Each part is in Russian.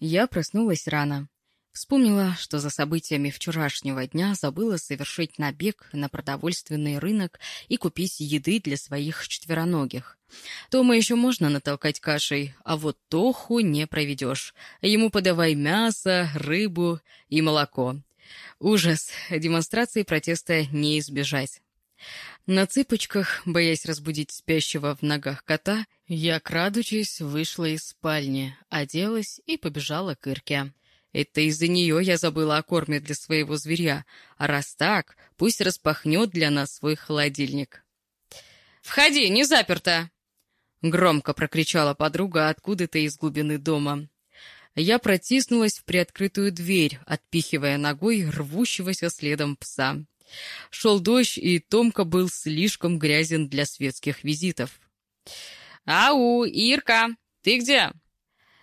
Я проснулась рано. Вспомнила, что за событиями вчерашнего дня забыла совершить набег на продовольственный рынок и купить еды для своих четвероногих. Тома еще можно натолкать кашей, а вот Тоху не проведешь. Ему подавай мясо, рыбу и молоко. Ужас, демонстрации протеста не избежать. На цыпочках, боясь разбудить спящего в ногах кота, я, крадучись, вышла из спальни, оделась и побежала к Ирке. Это из-за нее я забыла о корме для своего зверя. А раз так, пусть распахнет для нас свой холодильник. «Входи, не заперто!» Громко прокричала подруга откуда-то из глубины дома. Я протиснулась в приоткрытую дверь, отпихивая ногой рвущегося следом пса. Шел дождь, и Томка был слишком грязен для светских визитов. «Ау, Ирка, ты где?»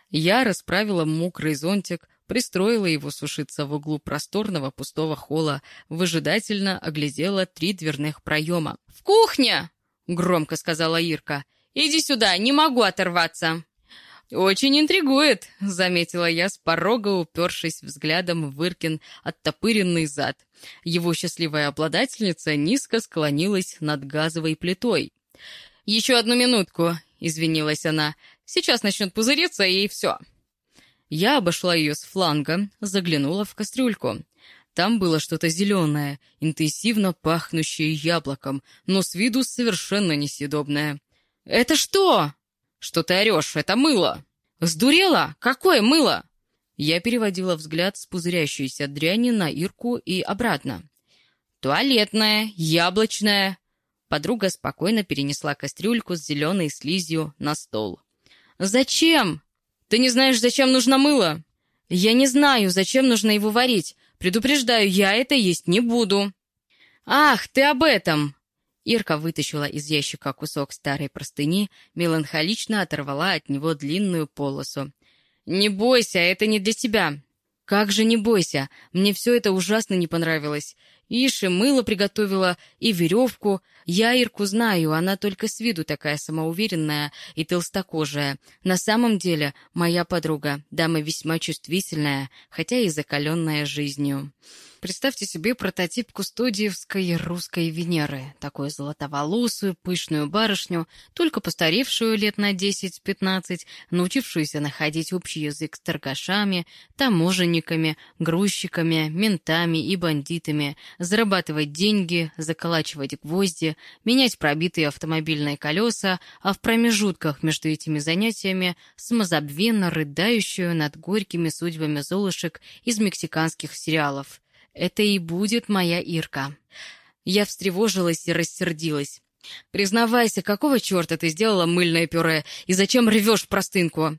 Я расправила мокрый зонтик, пристроила его сушиться в углу просторного пустого холла, выжидательно оглядела три дверных проема. «В кухне!» — громко сказала Ирка. «Иди сюда, не могу оторваться!» «Очень интригует», — заметила я с порога, упершись взглядом в Иркин оттопыренный зад. Его счастливая обладательница низко склонилась над газовой плитой. «Еще одну минутку», — извинилась она. «Сейчас начнет пузыриться, и все». Я обошла ее с фланга, заглянула в кастрюльку. Там было что-то зеленое, интенсивно пахнущее яблоком, но с виду совершенно несъедобное. «Это что?» «Что ты орешь? Это мыло!» «Сдурела? Какое мыло?» Я переводила взгляд с пузырящейся дряни на Ирку и обратно. «Туалетное, яблочное». Подруга спокойно перенесла кастрюльку с зеленой слизью на стол. «Зачем?» Ты не знаешь, зачем нужно мыло?» «Я не знаю, зачем нужно его варить. Предупреждаю, я это есть не буду». «Ах, ты об этом!» Ирка вытащила из ящика кусок старой простыни, меланхолично оторвала от него длинную полосу. «Не бойся, это не для тебя». «Как же не бойся? Мне все это ужасно не понравилось. Ишь, мыло приготовила, и веревку. Я Ирку знаю, она только с виду такая самоуверенная и толстокожая. На самом деле, моя подруга, дама весьма чувствительная, хотя и закаленная жизнью. Представьте себе прототип кустодиевской русской Венеры, такую золотоволосую, пышную барышню, только постаревшую лет на 10-15, научившуюся находить общий язык с торгашами, таможенниками, грузчиками, ментами и бандитами, зарабатывать деньги, заколачивать гвозди, менять пробитые автомобильные колеса, а в промежутках между этими занятиями самозабвенно рыдающую над горькими судьбами золушек из мексиканских сериалов – это и будет моя Ирка. Я встревожилась и рассердилась. «Признавайся, какого черта ты сделала мыльное пюре, и зачем ревешь в простынку?»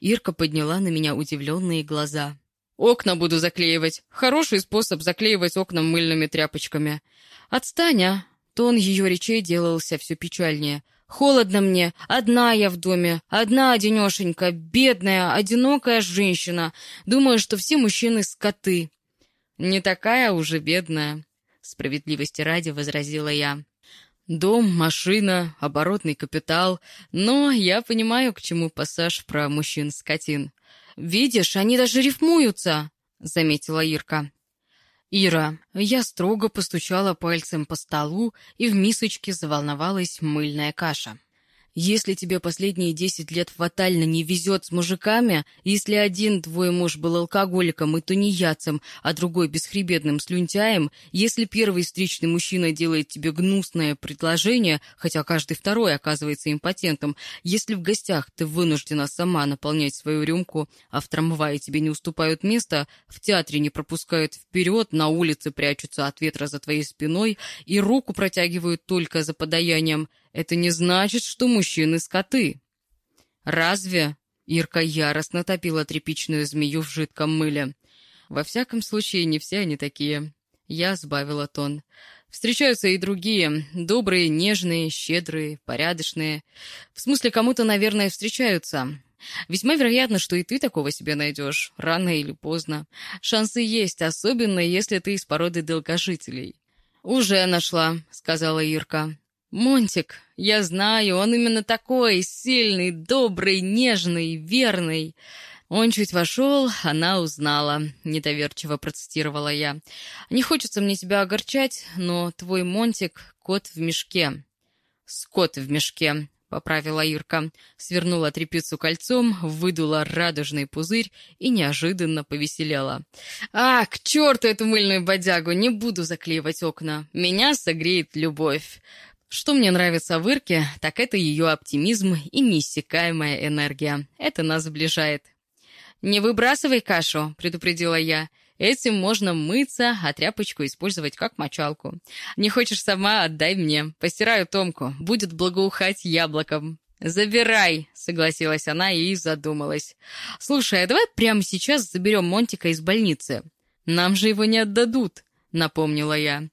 Ирка подняла на меня удивленные глаза. «Окна буду заклеивать. Хороший способ заклеивать окна мыльными тряпочками. Отстань, а!» Тон ее речей делался все печальнее. «Холодно мне. Одна я в доме. Одна одинешенька. Бедная, одинокая женщина. Думаю, что все мужчины скоты. «Не такая уже бедная», — справедливости ради возразила я. «Дом, машина, оборотный капитал, но я понимаю, к чему пассаж про мужчин-скотин. Видишь, они даже рифмуются», — заметила Ирка. «Ира, я строго постучала пальцем по столу, и в мисочке заволновалась мыльная каша. Если тебе последние десять лет фатально не везет с мужиками, если один твой муж был алкоголиком и тунеядцем, а другой бесхребетным слюнтяем, если первый встречный мужчина делает тебе гнусное предложение, хотя каждый второй оказывается импотентом, если в гостях ты вынуждена сама наполнять свою рюмку, а в трамвае тебе не уступают место, в театре не пропускают вперед, на улице прячутся от ветра за твоей спиной и руку протягивают только за подаянием – это не значит, что мужчины скоты. Разве? Ирка яростно топила тряпичную змею в жидком мыле. Во всяком случае, не все они такие. Я сбавила тон. Встречаются и другие. Добрые, нежные, щедрые, порядочные. В смысле, кому-то, наверное, встречаются. Весьма вероятно, что и ты такого себе найдешь, рано или поздно. Шансы есть, особенно если ты из породы долгожителей. «Уже нашла», — сказала Ирка. «Монтик, я знаю, он именно такой, сильный, добрый, нежный, верный. Он чуть вошел, она узнала, недоверчиво процитировала я. Не хочется мне тебя огорчать, но твой Монтик — кот в мешке. Скот в мешке, поправила Ирка, свернула тряпицу кольцом, выдула радужный пузырь и неожиданно повеселела. «А, к черту эту мыльную бодягу! Не буду заклеивать окна. Меня согреет любовь. Что мне нравится в Ирке, так это ее оптимизм и неиссякаемая энергия. Это нас сближает. «Не выбрасывай кашу», — предупредила я. «Этим можно мыться, а тряпочку использовать как мочалку. Не хочешь сама, отдай мне. Постираю Томку. Будет благоухать яблоком». «Забирай», — согласилась она и задумалась. «Слушай, а давай прямо сейчас заберем Монтика из больницы. Нам же его не отдадут», — напомнила я.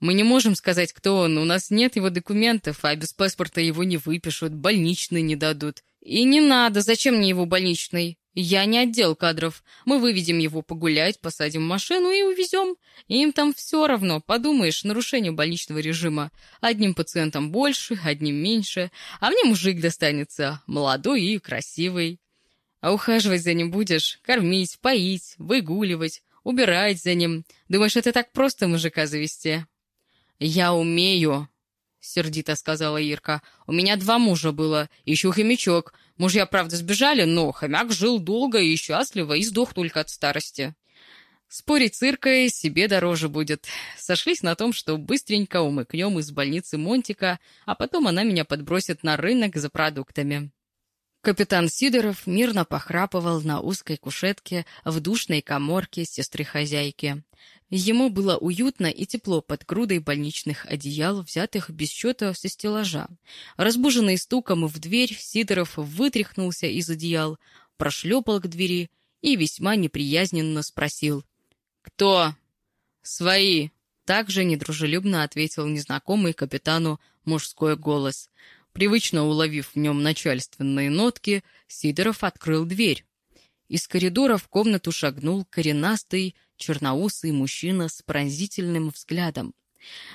Мы не можем сказать, кто он, у нас нет его документов, а без паспорта его не выпишут, больничный не дадут. И не надо, зачем мне его больничный? Я не отдел кадров. Мы выведем его погулять, посадим в машину и увезем. Им там все равно, подумаешь, нарушение больничного режима. Одним пациентам больше, одним меньше, а мне мужик достанется, молодой и красивый. А ухаживать за ним будешь, кормить, поить, выгуливать, убирать за ним. Думаешь, это так просто мужика завести? «Я умею», — сердито сказала Ирка. «У меня два мужа было, еще хомячок. Мужья, правда, сбежали, но хомяк жил долго и счастливо и сдох только от старости». Спорить с Иркой себе дороже будет. Сошлись на том, что быстренько умыкнем из больницы Монтика, а потом она меня подбросит на рынок за продуктами. Капитан Сидоров мирно похрапывал на узкой кушетке в душной коморке сестры-хозяйки. Ему было уютно и тепло под грудой больничных одеял, взятых без счета со стеллажа. Разбуженный стуком в дверь, Сидоров вытряхнулся из одеял, прошлепал к двери и весьма неприязненно спросил. «Кто?» «Свои!» Также недружелюбно ответил незнакомый капитану мужской голос. Привычно уловив в нем начальственные нотки, Сидоров открыл дверь. Из коридора в комнату шагнул коренастый, черноусый мужчина с пронзительным взглядом.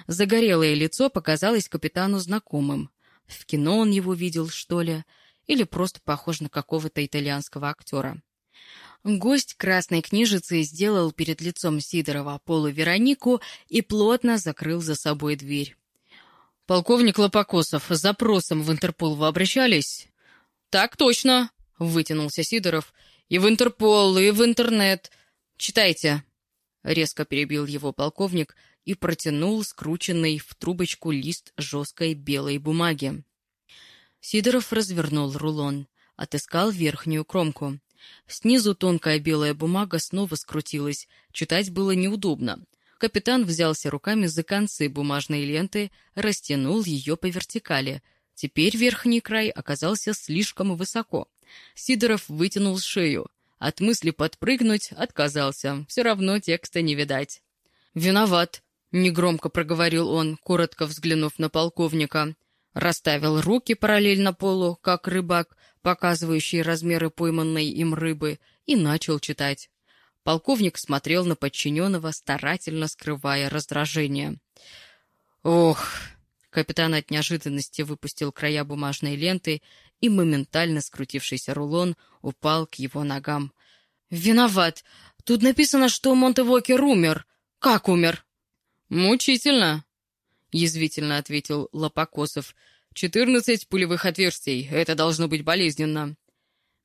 Загорелое лицо показалось капитану знакомым. В кино он его видел, что ли, или просто похож на какого-то итальянского актера. Гость красной книжицы сделал перед лицом Сидорова Полу Веронику и плотно закрыл за собой дверь. «Полковник Лопокосов, с запросом в Интерпол вы обращались?» «Так точно», — вытянулся Сидоров. «И в Интерпол, и в интернет. Читайте». — резко перебил его полковник и протянул скрученный в трубочку лист жесткой белой бумаги. Сидоров развернул рулон, отыскал верхнюю кромку. Снизу тонкая белая бумага снова скрутилась, читать было неудобно. Капитан взялся руками за концы бумажной ленты, растянул ее по вертикали. Теперь верхний край оказался слишком высоко. Сидоров вытянул шею — от мысли подпрыгнуть отказался. Все равно текста не видать. «Виноват», — негромко проговорил он, коротко взглянув на полковника. Расставил руки параллельно полу, как рыбак, показывающий размеры пойманной им рыбы, и начал читать. Полковник смотрел на подчиненного, старательно скрывая раздражение. «Ох!» Капитан от неожиданности выпустил края бумажной ленты и моментально скрутившийся рулон упал к его ногам. «Виноват. Тут написано, что Монтевокер умер. Как умер?» «Мучительно», — язвительно ответил Лопокосов. «Четырнадцать пулевых отверстий. Это должно быть болезненно».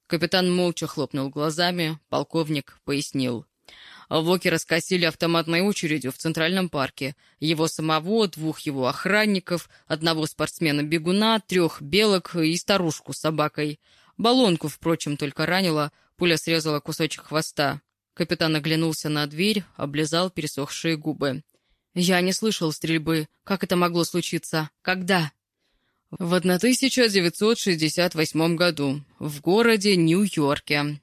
Капитан молча хлопнул глазами, полковник пояснил. Воки раскосили автоматной очередью в Центральном парке. Его самого, двух его охранников, одного спортсмена-бегуна, трех белок и старушку с собакой. Баллонку, впрочем, только ранила, пуля срезала кусочек хвоста. Капитан оглянулся на дверь, облизал пересохшие губы. «Я не слышал стрельбы. Как это могло случиться? Когда?» «В 1968 году. В городе Нью-Йорке»,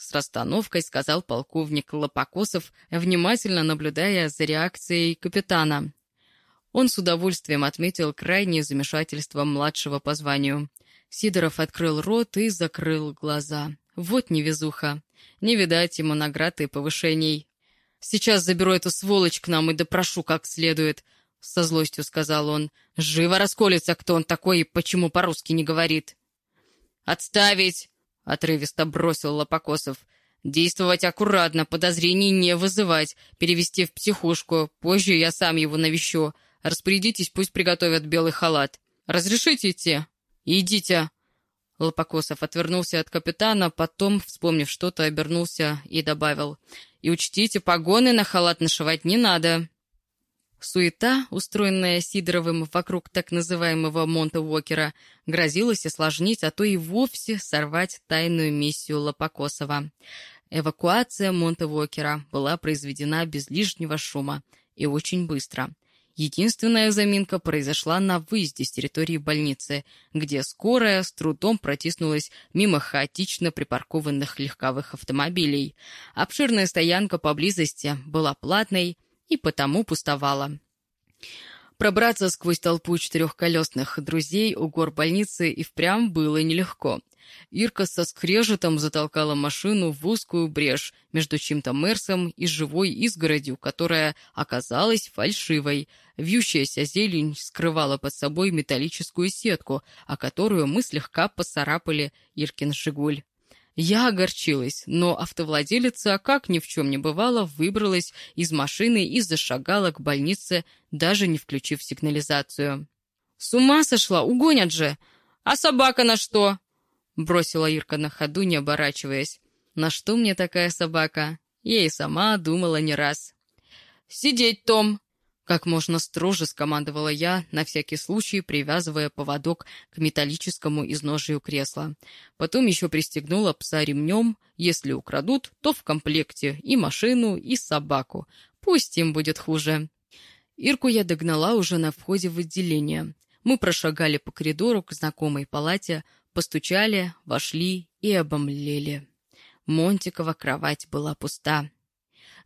с расстановкой сказал полковник Лопокосов, внимательно наблюдая за реакцией капитана. Он с удовольствием отметил крайнее замешательство младшего по званию. Сидоров открыл рот и закрыл глаза. Вот невезуха. Не видать ему наград и повышений. «Сейчас заберу эту сволочь к нам и допрошу как следует», — со злостью сказал он. «Живо расколется, кто он такой и почему по-русски не говорит». «Отставить!» — отрывисто бросил Лопокосов. «Действовать аккуратно, подозрений не вызывать, перевести в психушку. Позже я сам его навещу. Распорядитесь, пусть приготовят белый халат. Разрешите идти?» «Идите!» Лопокосов отвернулся от капитана, потом, вспомнив что-то, обернулся и добавил. «И учтите, погоны на халат нашивать не надо!» Суета, устроенная Сидоровым вокруг так называемого Монта Уокера, грозилась осложнить, а то и вовсе сорвать тайную миссию Лопокосова. Эвакуация Монта Уокера была произведена без лишнего шума и очень быстро. Единственная заминка произошла на выезде с территории больницы, где скорая с трудом протиснулась мимо хаотично припаркованных легковых автомобилей. Обширная стоянка поблизости была платной, и потому пустовала. Пробраться сквозь толпу четырехколесных друзей у гор больницы и впрямь было нелегко. Ирка со скрежетом затолкала машину в узкую брешь между чьим-то Мерсом и живой изгородью, которая оказалась фальшивой. Вьющаяся зелень скрывала под собой металлическую сетку, о которую мы слегка поцарапали Иркин «Жигуль». Я огорчилась, но автовладелица, как ни в чем не бывало, выбралась из машины и зашагала к больнице, даже не включив сигнализацию. «С ума сошла! Угонят же! А собака на что?» Бросила Ирка на ходу, не оборачиваясь. «На что мне такая собака?» Я и сама думала не раз. «Сидеть, Том!» Как можно строже скомандовала я, на всякий случай привязывая поводок к металлическому изножию кресла. Потом еще пристегнула пса ремнем. Если украдут, то в комплекте и машину, и собаку. Пусть им будет хуже. Ирку я догнала уже на входе в отделение. Мы прошагали по коридору к знакомой палате, постучали, вошли и обомлели. Монтикова кровать была пуста.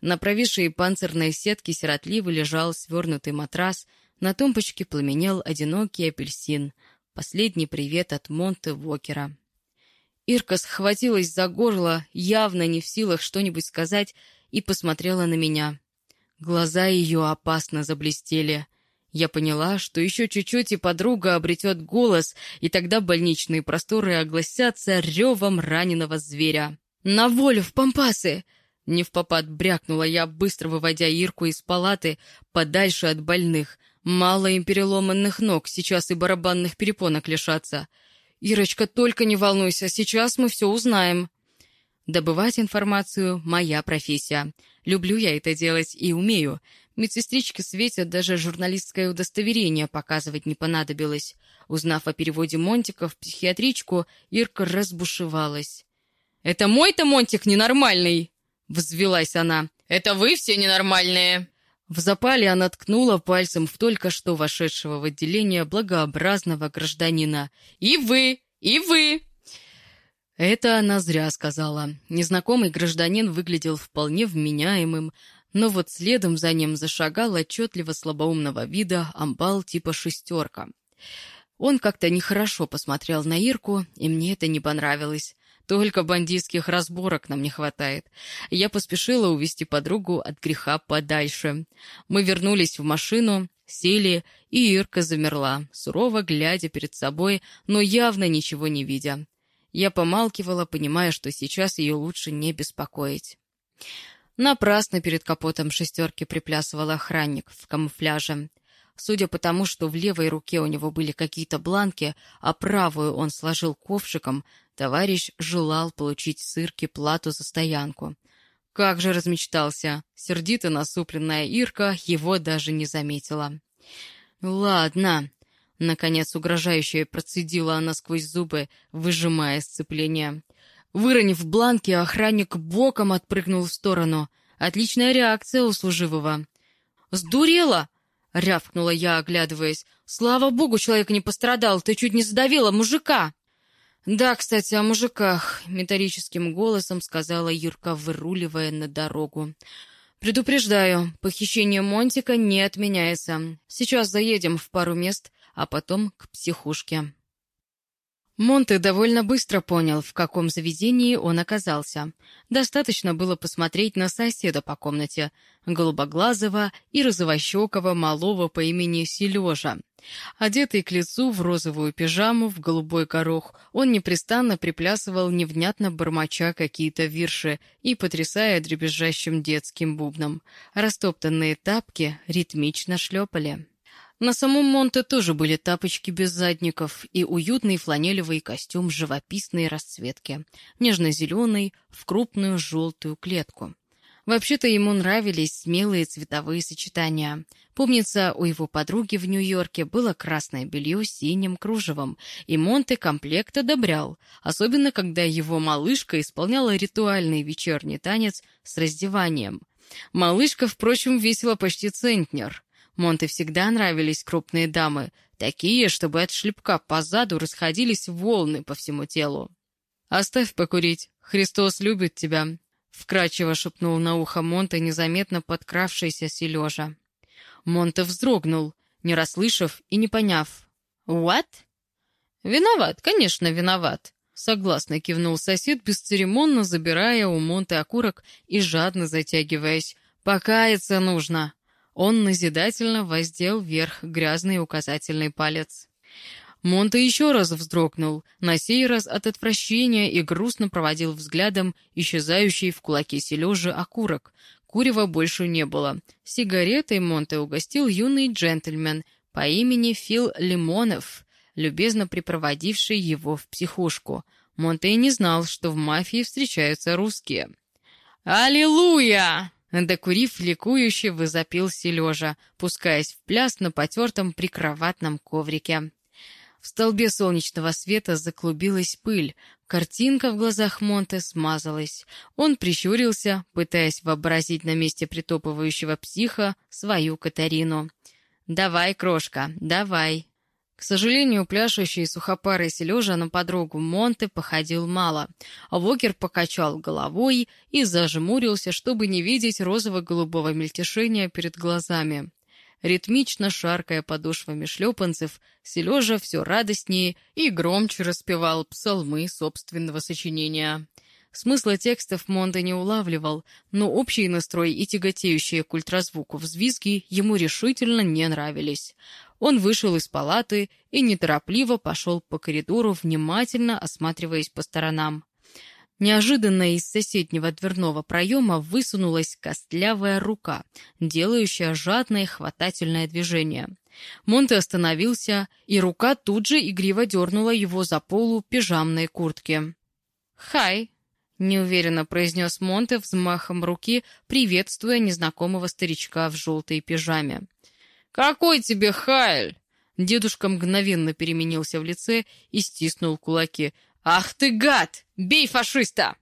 На провисшей панцирной сетке сиротливо лежал свернутый матрас, на тумбочке пламенел одинокий апельсин. Последний привет от Монте Вокера. Ирка схватилась за горло, явно не в силах что-нибудь сказать, и посмотрела на меня. Глаза ее опасно заблестели. Я поняла, что еще чуть-чуть и подруга обретет голос, и тогда больничные просторы огласятся ревом раненого зверя. «На волю, в пампасы!» Не в попад брякнула я, быстро выводя Ирку из палаты, подальше от больных. Мало им переломанных ног, сейчас и барабанных перепонок лишатся. «Ирочка, только не волнуйся, сейчас мы все узнаем». Добывать информацию — моя профессия. Люблю я это делать и умею. Медсестричке Свете даже журналистское удостоверение показывать не понадобилось. Узнав о переводе Монтика в психиатричку, Ирка разбушевалась. «Это мой-то Монтик ненормальный!» — взвелась она. «Это вы все ненормальные!» В запале она ткнула пальцем в только что вошедшего в отделение благообразного гражданина. «И вы! И вы!» Это она зря сказала. Незнакомый гражданин выглядел вполне вменяемым, но вот следом за ним зашагал отчетливо слабоумного вида амбал типа «шестерка». Он как-то нехорошо посмотрел на Ирку, и мне это не понравилось. Только бандитских разборок нам не хватает. Я поспешила увести подругу от греха подальше. Мы вернулись в машину, сели, и Ирка замерла, сурово глядя перед собой, но явно ничего не видя. Я помалкивала, понимая, что сейчас ее лучше не беспокоить. Напрасно перед капотом шестерки приплясывал охранник в камуфляже. Судя по тому, что в левой руке у него были какие-то бланки, а правую он сложил ковшиком, товарищ желал получить сырки плату за стоянку. Как же размечтался! Сердито насупленная Ирка его даже не заметила. «Ладно», — наконец угрожающе процедила она сквозь зубы, выжимая сцепление. Выронив бланки, охранник боком отпрыгнул в сторону. Отличная реакция у служивого. «Сдурела!» — рявкнула я, оглядываясь. «Слава богу, человек не пострадал, ты чуть не задавила мужика!» «Да, кстати, о мужиках», — металлическим голосом сказала Юрка, выруливая на дорогу. «Предупреждаю, похищение Монтика не отменяется. Сейчас заедем в пару мест, а потом к психушке». Монте довольно быстро понял, в каком заведении он оказался. Достаточно было посмотреть на соседа по комнате, голубоглазого и розовощекого малого по имени Сележа. Одетый к лицу в розовую пижаму, в голубой горох, он непрестанно приплясывал, невнятно бормоча какие-то вирши и потрясая дребезжащим детским бубном. Растоптанные тапки ритмично шлепали. На самом Монте тоже были тапочки без задников и уютный фланелевый костюм живописной расцветки, нежно-зеленый, в крупную желтую клетку. Вообще-то ему нравились смелые цветовые сочетания. Помнится, у его подруги в Нью-Йорке было красное белье с синим кружевом, и Монте комплект одобрял, особенно когда его малышка исполняла ритуальный вечерний танец с раздеванием. Малышка, впрочем, весила почти центнер. Монте всегда нравились крупные дамы, такие, чтобы от шлепка по заду расходились волны по всему телу. «Оставь покурить, Христос любит тебя», — вкрадчиво шепнул на ухо Монте, незаметно подкравшийся Сележа. Монте вздрогнул, не расслышав и не поняв. «What?» «Виноват, конечно, виноват», — согласно кивнул сосед, бесцеремонно забирая у Монте окурок и жадно затягиваясь. «Покаяться нужно». Он назидательно воздел вверх грязный указательный палец. Монте еще раз вздрогнул, на сей раз от отвращения и грустно проводил взглядом исчезающий в кулаке Сележи окурок. Курева больше не было. Сигаретой Монте угостил юный джентльмен по имени Фил Лимонов, любезно припроводивший его в психушку. Монте не знал, что в мафии встречаются русские. «Аллилуйя!» Докурив, ликующе возопил Сележа, пускаясь в пляс на потертом прикроватном коврике. В столбе солнечного света заклубилась пыль, картинка в глазах Монте смазалась. Он прищурился, пытаясь вообразить на месте притопывающего психа свою Катарину. «Давай, крошка, давай!» К сожалению, пляшущий сухопарый Сележа на подругу Монте походил мало. Вокер покачал головой и зажмурился, чтобы не видеть розово-голубого мельтешения перед глазами. Ритмично шаркая подошвами шлепанцев, Сележа все радостнее и громче распевал псалмы собственного сочинения. Смысла текстов Монте не улавливал, но общий настрой и тяготеющие к ультразвуку взвизги ему решительно не нравились. Он вышел из палаты и неторопливо пошел по коридору, внимательно осматриваясь по сторонам. Неожиданно из соседнего дверного проема высунулась костлявая рука, делающая жадное хватательное движение. Монте остановился, и рука тут же игриво дернула его за полу пижамной куртки. «Хай!» — неуверенно произнес Монте взмахом руки, приветствуя незнакомого старичка в желтой пижаме. «Какой тебе Хайль?» Дедушка мгновенно переменился в лице и стиснул кулаки. «Ах ты гад! Бей фашиста!»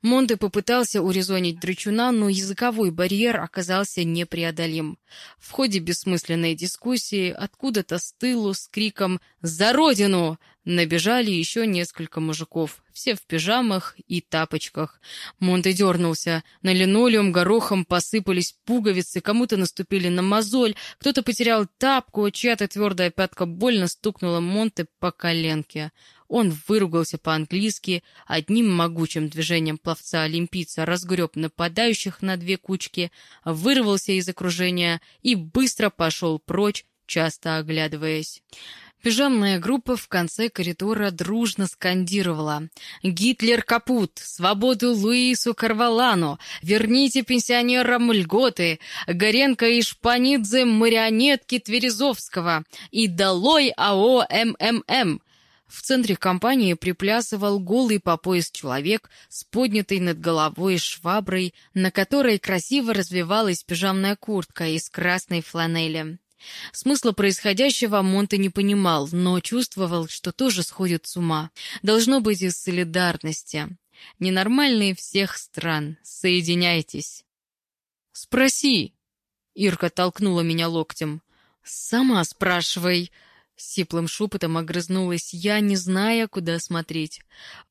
Монте попытался урезонить драчуна, но языковой барьер оказался непреодолим. В ходе бессмысленной дискуссии откуда-то с тылу с криком «За родину!» Набежали еще несколько мужиков, все в пижамах и тапочках. Монте дернулся. На линолеум горохом посыпались пуговицы, кому-то наступили на мозоль, кто-то потерял тапку, чья-то твердая пятка больно стукнула Монте по коленке. Он выругался по-английски, одним могучим движением пловца-олимпийца разгреб нападающих на две кучки, вырвался из окружения и быстро пошел прочь, часто оглядываясь. Пижамная группа в конце коридора дружно скандировала «Гитлер капут! Свободу Луису Карвалану! Верните пенсионерам льготы! Горенко и Шпанидзе марионетки Тверезовского! И долой АО МММ!» В центре компании приплясывал голый по пояс человек с поднятой над головой шваброй, на которой красиво развивалась пижамная куртка из красной фланели. Смысла происходящего Монте не понимал, но чувствовал, что тоже сходит с ума. Должно быть из солидарности. Ненормальные всех стран. Соединяйтесь. «Спроси!» Ирка толкнула меня локтем. «Сама спрашивай!» Сиплым шепотом огрызнулась я, не зная, куда смотреть.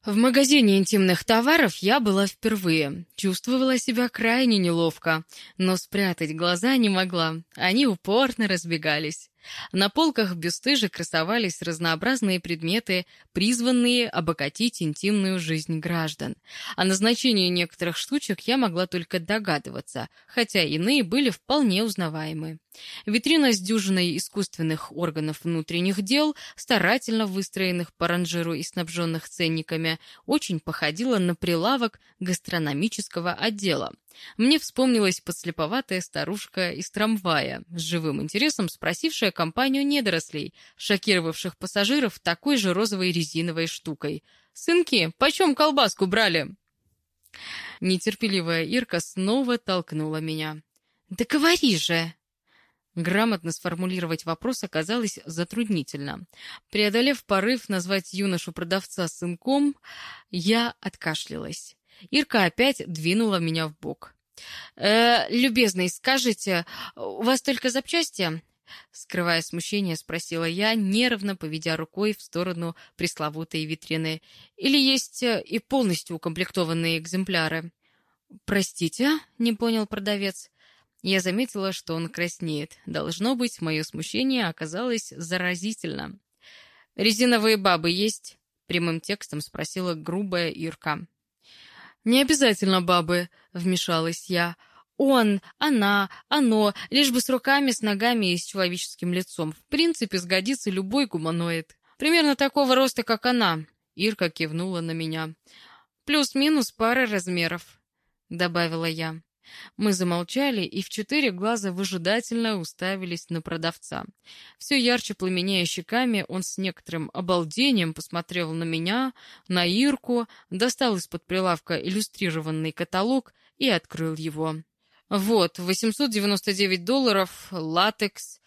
В магазине интимных товаров я была впервые. Чувствовала себя крайне неловко, но спрятать глаза не могла. Они упорно разбегались. На полках бесстыже красовались разнообразные предметы, призванные обогатить интимную жизнь граждан. О назначении некоторых штучек я могла только догадываться, хотя иные были вполне узнаваемы. Витрина с дюжиной искусственных органов внутренних дел, старательно выстроенных по ранжиру и снабженных ценниками, очень походила на прилавок гастрономического отдела. Мне вспомнилась подслеповатая старушка из трамвая, с живым интересом спросившая компанию недорослей, шокировавших пассажиров такой же розовой резиновой штукой. «Сынки, почем колбаску брали?» Нетерпеливая Ирка снова толкнула меня. «Да говори же!» Грамотно сформулировать вопрос оказалось затруднительно. Преодолев порыв назвать юношу-продавца сынком, я откашлялась. Ирка опять двинула меня в бок. «Э, «Любезный, скажите, у вас только запчасти?» Скрывая смущение, спросила я, нервно поведя рукой в сторону пресловутой витрины. «Или есть э, и полностью укомплектованные экземпляры?» «Простите?» — не понял продавец. Я заметила, что он краснеет. Должно быть, мое смущение оказалось заразительно. «Резиновые бабы есть?» — прямым текстом спросила грубая Ирка. «Не обязательно бабы», — вмешалась я. «Он, она, оно, лишь бы с руками, с ногами и с человеческим лицом. В принципе, сгодится любой гуманоид. Примерно такого роста, как она». Ирка кивнула на меня. «Плюс-минус пара размеров», — добавила я. Мы замолчали и в четыре глаза выжидательно уставились на продавца. Все ярче пламенея щеками, он с некоторым обалдением посмотрел на меня, на Ирку, достал из-под прилавка иллюстрированный каталог и открыл его. «Вот, 899 долларов, латекс.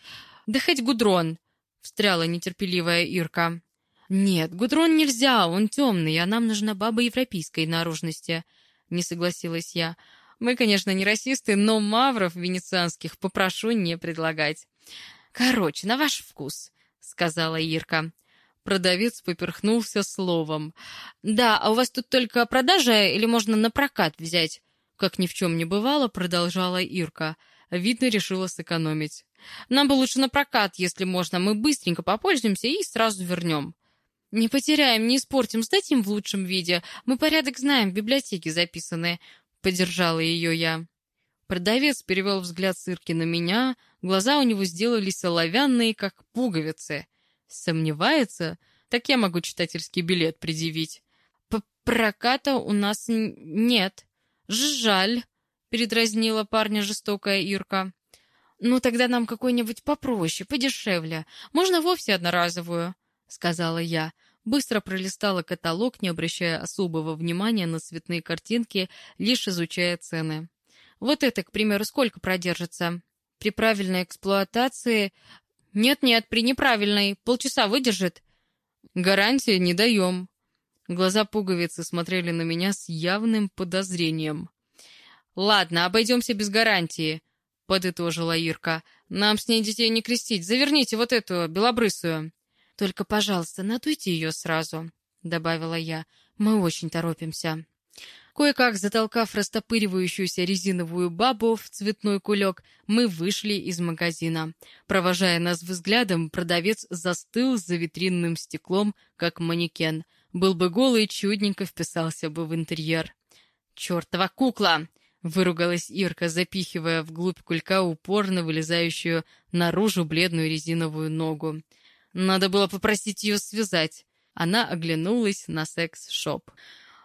Да хоть гудрон!» — встряла нетерпеливая Ирка. «Нет, гудрон нельзя, он темный, а нам нужна баба европейской наружности», — не согласилась я. Мы, конечно, не расисты, но мавров венецианских попрошу не предлагать. Короче, на ваш вкус, сказала Ирка. Продавец поперхнулся словом. «Да, а у вас тут только продажа или можно на прокат взять?» Как ни в чем не бывало, продолжала Ирка. Видно, решила сэкономить. «Нам бы лучше на прокат, если можно. Мы быстренько попользуемся и сразу вернем». «Не потеряем, не испортим, сдадим в лучшем виде. Мы порядок знаем, в библиотеке записаны. Поддержала ее я. Продавец перевел взгляд Сырки на меня, глаза у него сделались оловянные, как пуговицы. Сомневается? Так я могу читательский билет предъявить. П «Проката у нас нет. Жаль», — передразнила парня жестокая Ирка. «Ну, тогда нам какой-нибудь попроще, подешевле. Можно вовсе одноразовую», — сказала я быстро пролистала каталог, не обращая особого внимания на цветные картинки, лишь изучая цены. Вот это, к примеру, сколько продержится? При правильной эксплуатации... Нет-нет, при неправильной. Полчаса выдержит. Гарантии не даем. Глаза пуговицы смотрели на меня с явным подозрением. «Ладно, обойдемся без гарантии», — подытожила Ирка. «Нам с ней детей не крестить. Заверните вот эту, белобрысую». «Только, пожалуйста, надуйте ее сразу», — добавила я. «Мы очень торопимся». Кое-как затолкав растопыривающуюся резиновую бабу в цветной кулек, мы вышли из магазина. Провожая нас взглядом, продавец застыл за витринным стеклом, как манекен. Был бы голый, чудненько вписался бы в интерьер. «Чертова кукла!» — выругалась Ирка, запихивая вглубь кулька упорно вылезающую наружу бледную резиновую ногу. Надо было попросить ее связать. Она оглянулась на секс-шоп.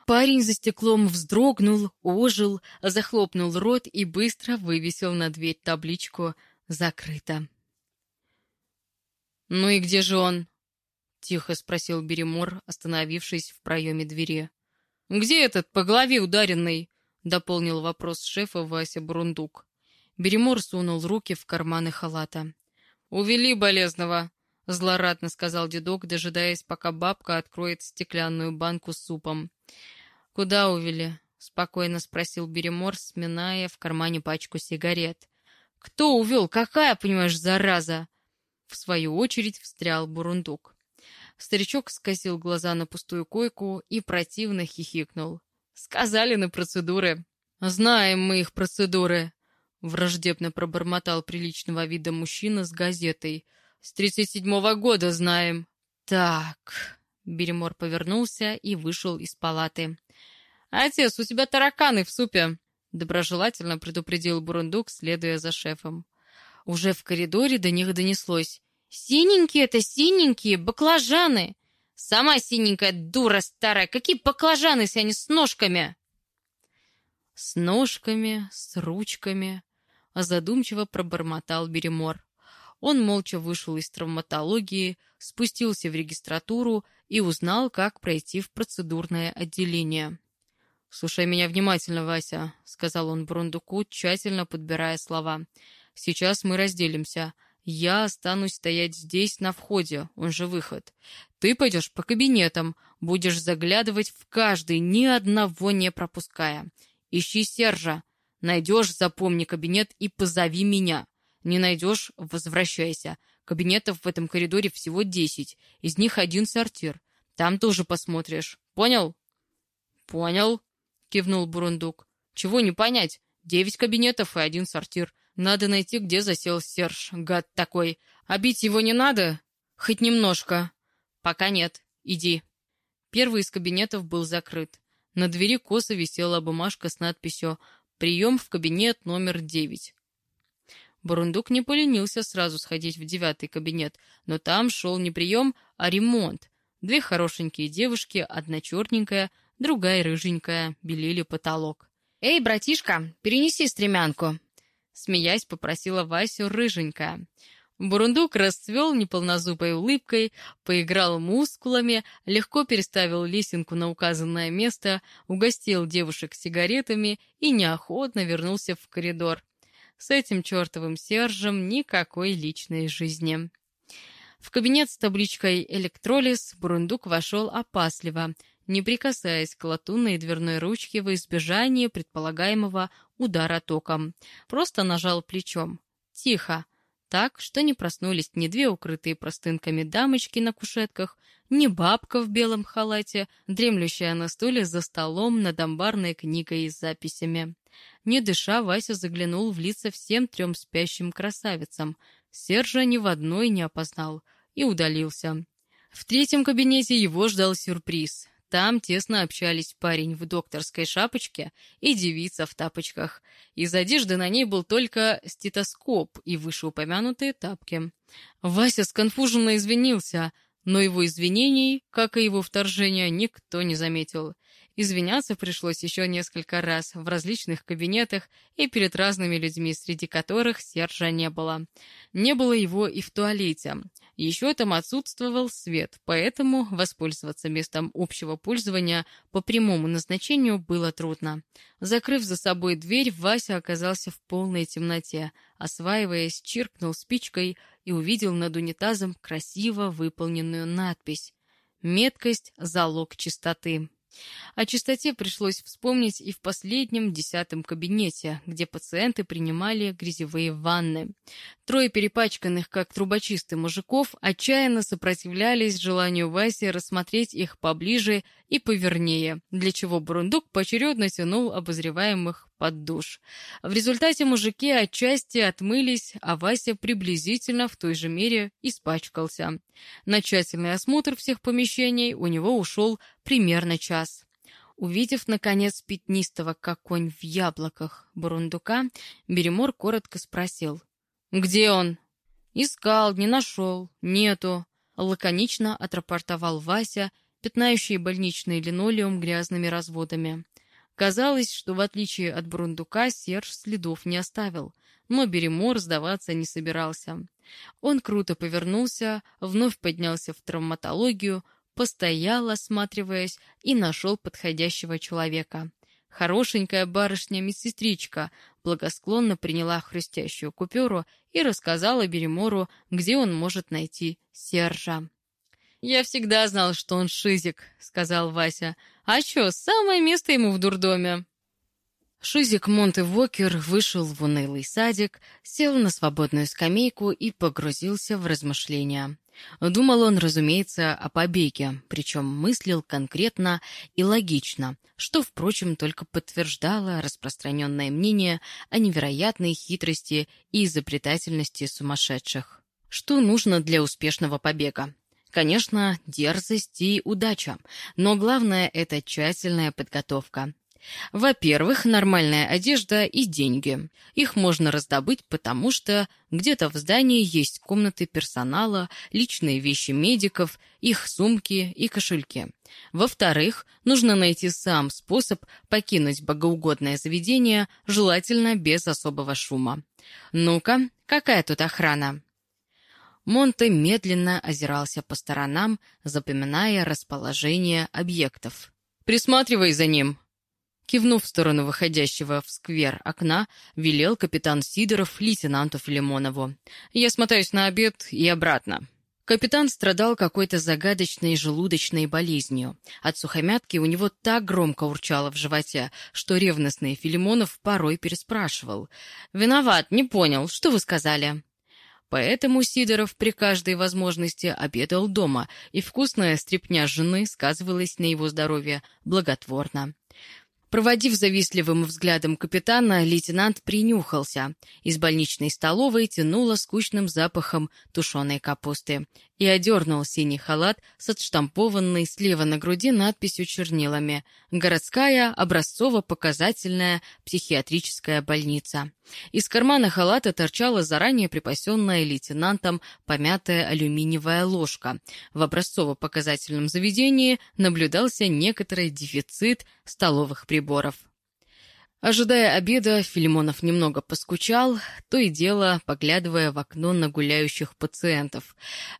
Парень за стеклом вздрогнул, ожил, захлопнул рот и быстро вывесил на дверь табличку «Закрыто». «Ну и где же он?» — тихо спросил Беремор, остановившись в проеме двери. «Где этот, по голове ударенный?» — дополнил вопрос шефа Вася Бурундук. Беремор сунул руки в карманы халата. «Увели болезного», — злорадно сказал дедок, дожидаясь, пока бабка откроет стеклянную банку с супом. «Куда увели?» — спокойно спросил Беремор, сминая в кармане пачку сигарет. «Кто увел? Какая, понимаешь, зараза?» В свою очередь встрял Бурундук. Старичок скосил глаза на пустую койку и противно хихикнул. «Сказали на процедуры». «Знаем мы их процедуры», — враждебно пробормотал приличного вида мужчина с газетой — С тридцать седьмого года знаем». «Так...» — Беремор повернулся и вышел из палаты. «Отец, у тебя тараканы в супе!» — доброжелательно предупредил Бурундук, следуя за шефом. Уже в коридоре до них донеслось. «Синенькие это синенькие, баклажаны!» «Сама синенькая дура старая! Какие баклажаны, если они с ножками?» «С ножками, с ручками», — задумчиво пробормотал Беремор. Он молча вышел из травматологии, спустился в регистратуру и узнал, как пройти в процедурное отделение. «Слушай меня внимательно, Вася», — сказал он Брундуку, тщательно подбирая слова. «Сейчас мы разделимся. Я останусь стоять здесь, на входе, он же выход. Ты пойдешь по кабинетам, будешь заглядывать в каждый, ни одного не пропуская. Ищи Сержа. Найдешь, запомни кабинет и позови меня. Не найдешь — возвращайся. Кабинетов в этом коридоре всего десять. Из них один сортир. Там тоже посмотришь. Понял? Понял, кивнул Бурундук. Чего не понять? Девять кабинетов и один сортир. Надо найти, где засел Серж, гад такой. А бить его не надо? Хоть немножко. Пока нет. Иди. Первый из кабинетов был закрыт. На двери косо висела бумажка с надписью «Прием в кабинет номер девять». Бурундук не поленился сразу сходить в девятый кабинет, но там шел не прием, а ремонт. Две хорошенькие девушки, одна черненькая, другая рыженькая, белили потолок. «Эй, братишка, перенеси стремянку!» Смеясь, попросила Васю рыженькая. Бурундук расцвел неполнозубой улыбкой, поиграл мускулами, легко переставил лесенку на указанное место, угостил девушек сигаретами и неохотно вернулся в коридор. С этим чертовым Сержем никакой личной жизни. В кабинет с табличкой «Электролиз» Бурундук вошел опасливо, не прикасаясь к латунной дверной ручке во избежание предполагаемого удара током. Просто нажал плечом. Тихо. Так, что не проснулись ни две укрытые простынками дамочки на кушетках, ни бабка в белом халате, дремлющая на стуле за столом над амбарной книгой с записями. Не дыша, Вася заглянул в лица всем трем спящим красавицам. Сержа ни в одной не опознал и удалился. В третьем кабинете его ждал сюрприз. Там тесно общались парень в докторской шапочке и девица в тапочках. Из одежды на ней был только стетоскоп и вышеупомянутые тапки. Вася сконфуженно извинился, но его извинений, как и его вторжения, никто не заметил. Извиняться пришлось еще несколько раз в различных кабинетах и перед разными людьми, среди которых Сержа не было. Не было его и в туалете. Еще там отсутствовал свет, поэтому воспользоваться местом общего пользования по прямому назначению было трудно. Закрыв за собой дверь, Вася оказался в полной темноте. Осваиваясь, чиркнул спичкой и увидел над унитазом красиво выполненную надпись «Меткость – залог чистоты». О чистоте пришлось вспомнить и в последнем десятом кабинете, где пациенты принимали грязевые ванны. Трое перепачканных, как трубочисты мужиков, отчаянно сопротивлялись желанию Васи рассмотреть их поближе и повернее, для чего Бурундук поочередно тянул обозреваемых под душ. В результате мужики отчасти отмылись, а Вася приблизительно в той же мере испачкался. На тщательный осмотр всех помещений у него ушел примерно час. Увидев, наконец, пятнистого, как конь в яблоках, бурундука, Беремор коротко спросил. «Где он?» «Искал, не нашел, нету», — лаконично отрапортовал Вася, пятнающий больничный линолеум грязными разводами. Казалось, что в отличие от Бурундука Серж следов не оставил, но Беремор сдаваться не собирался. Он круто повернулся, вновь поднялся в травматологию, постоял, осматриваясь, и нашел подходящего человека. Хорошенькая барышня-медсестричка благосклонно приняла хрустящую купюру и рассказала Беремору, где он может найти Сержа. «Я всегда знал, что он шизик», — сказал Вася. «А чё, самое место ему в дурдоме». Шизик Монте Вокер вышел в унылый садик, сел на свободную скамейку и погрузился в размышления. Думал он, разумеется, о побеге, причем мыслил конкретно и логично, что, впрочем, только подтверждало распространенное мнение о невероятной хитрости и изобретательности сумасшедших. Что нужно для успешного побега? Конечно, дерзость и удача, но главное — это тщательная подготовка. Во-первых, нормальная одежда и деньги. Их можно раздобыть, потому что где-то в здании есть комнаты персонала, личные вещи медиков, их сумки и кошельки. Во-вторых, нужно найти сам способ покинуть богоугодное заведение, желательно без особого шума. Ну-ка, какая тут охрана? Монте медленно озирался по сторонам, запоминая расположение объектов. «Присматривай за ним!» Кивнув в сторону выходящего в сквер окна, велел капитан Сидоров лейтенанту Филимонову. «Я смотаюсь на обед и обратно». Капитан страдал какой-то загадочной желудочной болезнью. От сухомятки у него так громко урчало в животе, что ревностный Филимонов порой переспрашивал. «Виноват, не понял, что вы сказали?» Поэтому Сидоров при каждой возможности обедал дома, и вкусная стряпня жены сказывалась на его здоровье благотворно. Проводив завистливым взглядом капитана, лейтенант принюхался. Из больничной столовой тянуло скучным запахом тушеной капусты и одернул синий халат с отштампованной слева на груди надписью чернилами «Городская образцово-показательная психиатрическая больница». Из кармана халата торчала заранее припасенная лейтенантом помятая алюминиевая ложка. В образцово-показательном заведении наблюдался некоторый дефицит столовых приборов. Ожидая обеда, Филимонов немного поскучал, то и дело поглядывая в окно на гуляющих пациентов.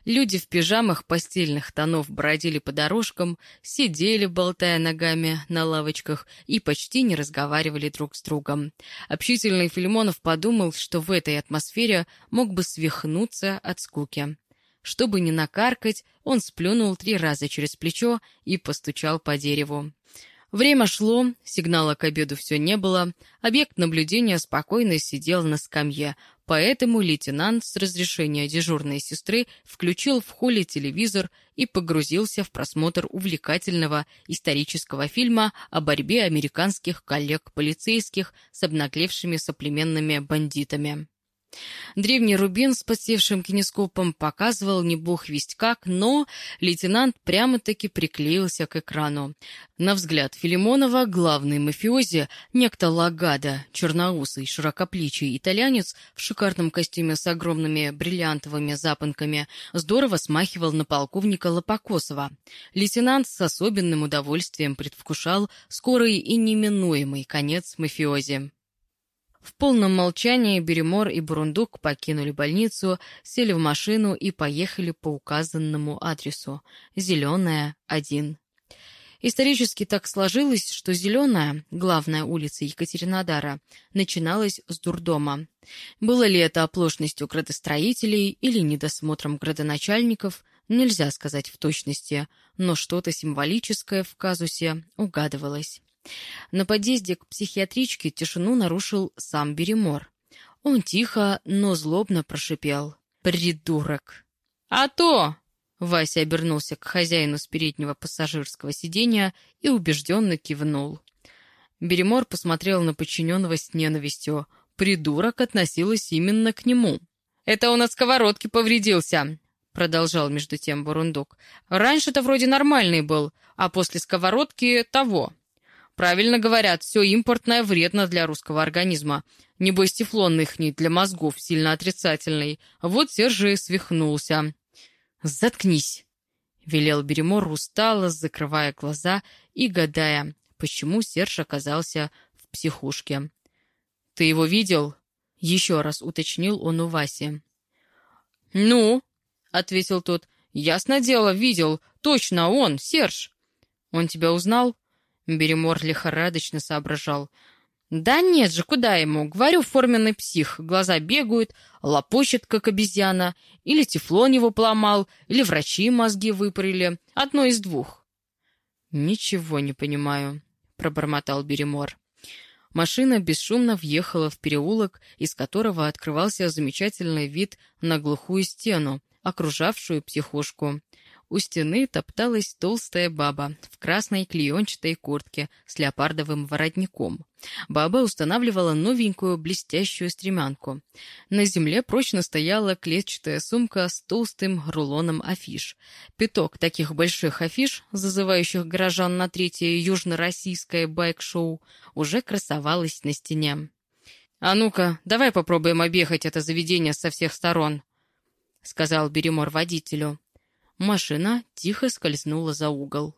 Люди в пижамах постельных тонов бродили по дорожкам, сидели, болтая ногами на лавочках и почти не разговаривали друг с другом. Общительный Филимонов подумал, что в этой атмосфере мог бы свихнуться от скуки. Чтобы не накаркать, он сплюнул три раза через плечо и постучал по дереву. Время шло, сигнала к обеду все не было, объект наблюдения спокойно сидел на скамье, поэтому лейтенант с разрешения дежурной сестры включил в холле телевизор и погрузился в просмотр увлекательного исторического фильма о борьбе американских коллег-полицейских с обнаглевшими соплеменными бандитами. Древний рубин с подсевшим кинескопом показывал не бог весть как, но лейтенант прямо-таки приклеился к экрану. На взгляд Филимонова главный мафиози, некто Лагада, черноусый, широкоплечий итальянец в шикарном костюме с огромными бриллиантовыми запонками, здорово смахивал на полковника Лопокосова. Лейтенант с особенным удовольствием предвкушал скорый и неминуемый конец мафиози. В полном молчании Беремор и Бурундук покинули больницу, сели в машину и поехали по указанному адресу. Зеленая, один. Исторически так сложилось, что Зеленая, главная улица Екатеринодара, начиналась с дурдома. Было ли это оплошностью градостроителей или недосмотром градоначальников, нельзя сказать в точности, но что-то символическое в казусе угадывалось. На подъезде к психиатричке тишину нарушил сам Беремор. Он тихо, но злобно прошипел. «Придурок!» «А то!» Вася обернулся к хозяину с переднего пассажирского сиденья и убежденно кивнул. Беремор посмотрел на подчиненного с ненавистью. Придурок относилась именно к нему. «Это он от сковородки повредился!» — продолжал между тем Бурундук. «Раньше-то вроде нормальный был, а после сковородки — того. Правильно говорят, все импортное вредно для русского организма. Небось, тефлон ихний для мозгов сильно отрицательный. Вот Серж и свихнулся. «Заткнись!» — велел Беремор устало, закрывая глаза и гадая, почему Серж оказался в психушке. «Ты его видел?» — еще раз уточнил он у Васи. «Ну?» — ответил тот. «Ясно дело, видел. Точно он, Серж. Он тебя узнал?» Беремор лихорадочно соображал. «Да нет же, куда ему? Говорю, форменный псих. Глаза бегают, лопочет, как обезьяна. Или тефлон его поломал, или врачи мозги выпарили. Одно из двух». «Ничего не понимаю», — пробормотал Беремор. Машина бесшумно въехала в переулок, из которого открывался замечательный вид на глухую стену, окружавшую психушку. У стены топталась толстая баба в красной клеенчатой куртке с леопардовым воротником. Баба устанавливала новенькую блестящую стремянку. На земле прочно стояла клетчатая сумка с толстым рулоном афиш. Пяток таких больших афиш, зазывающих горожан на третье южно-российское байк-шоу, уже красовалось на стене. «А ну-ка, давай попробуем объехать это заведение со всех сторон», — сказал Беремор водителю. Машина тихо скользнула за угол.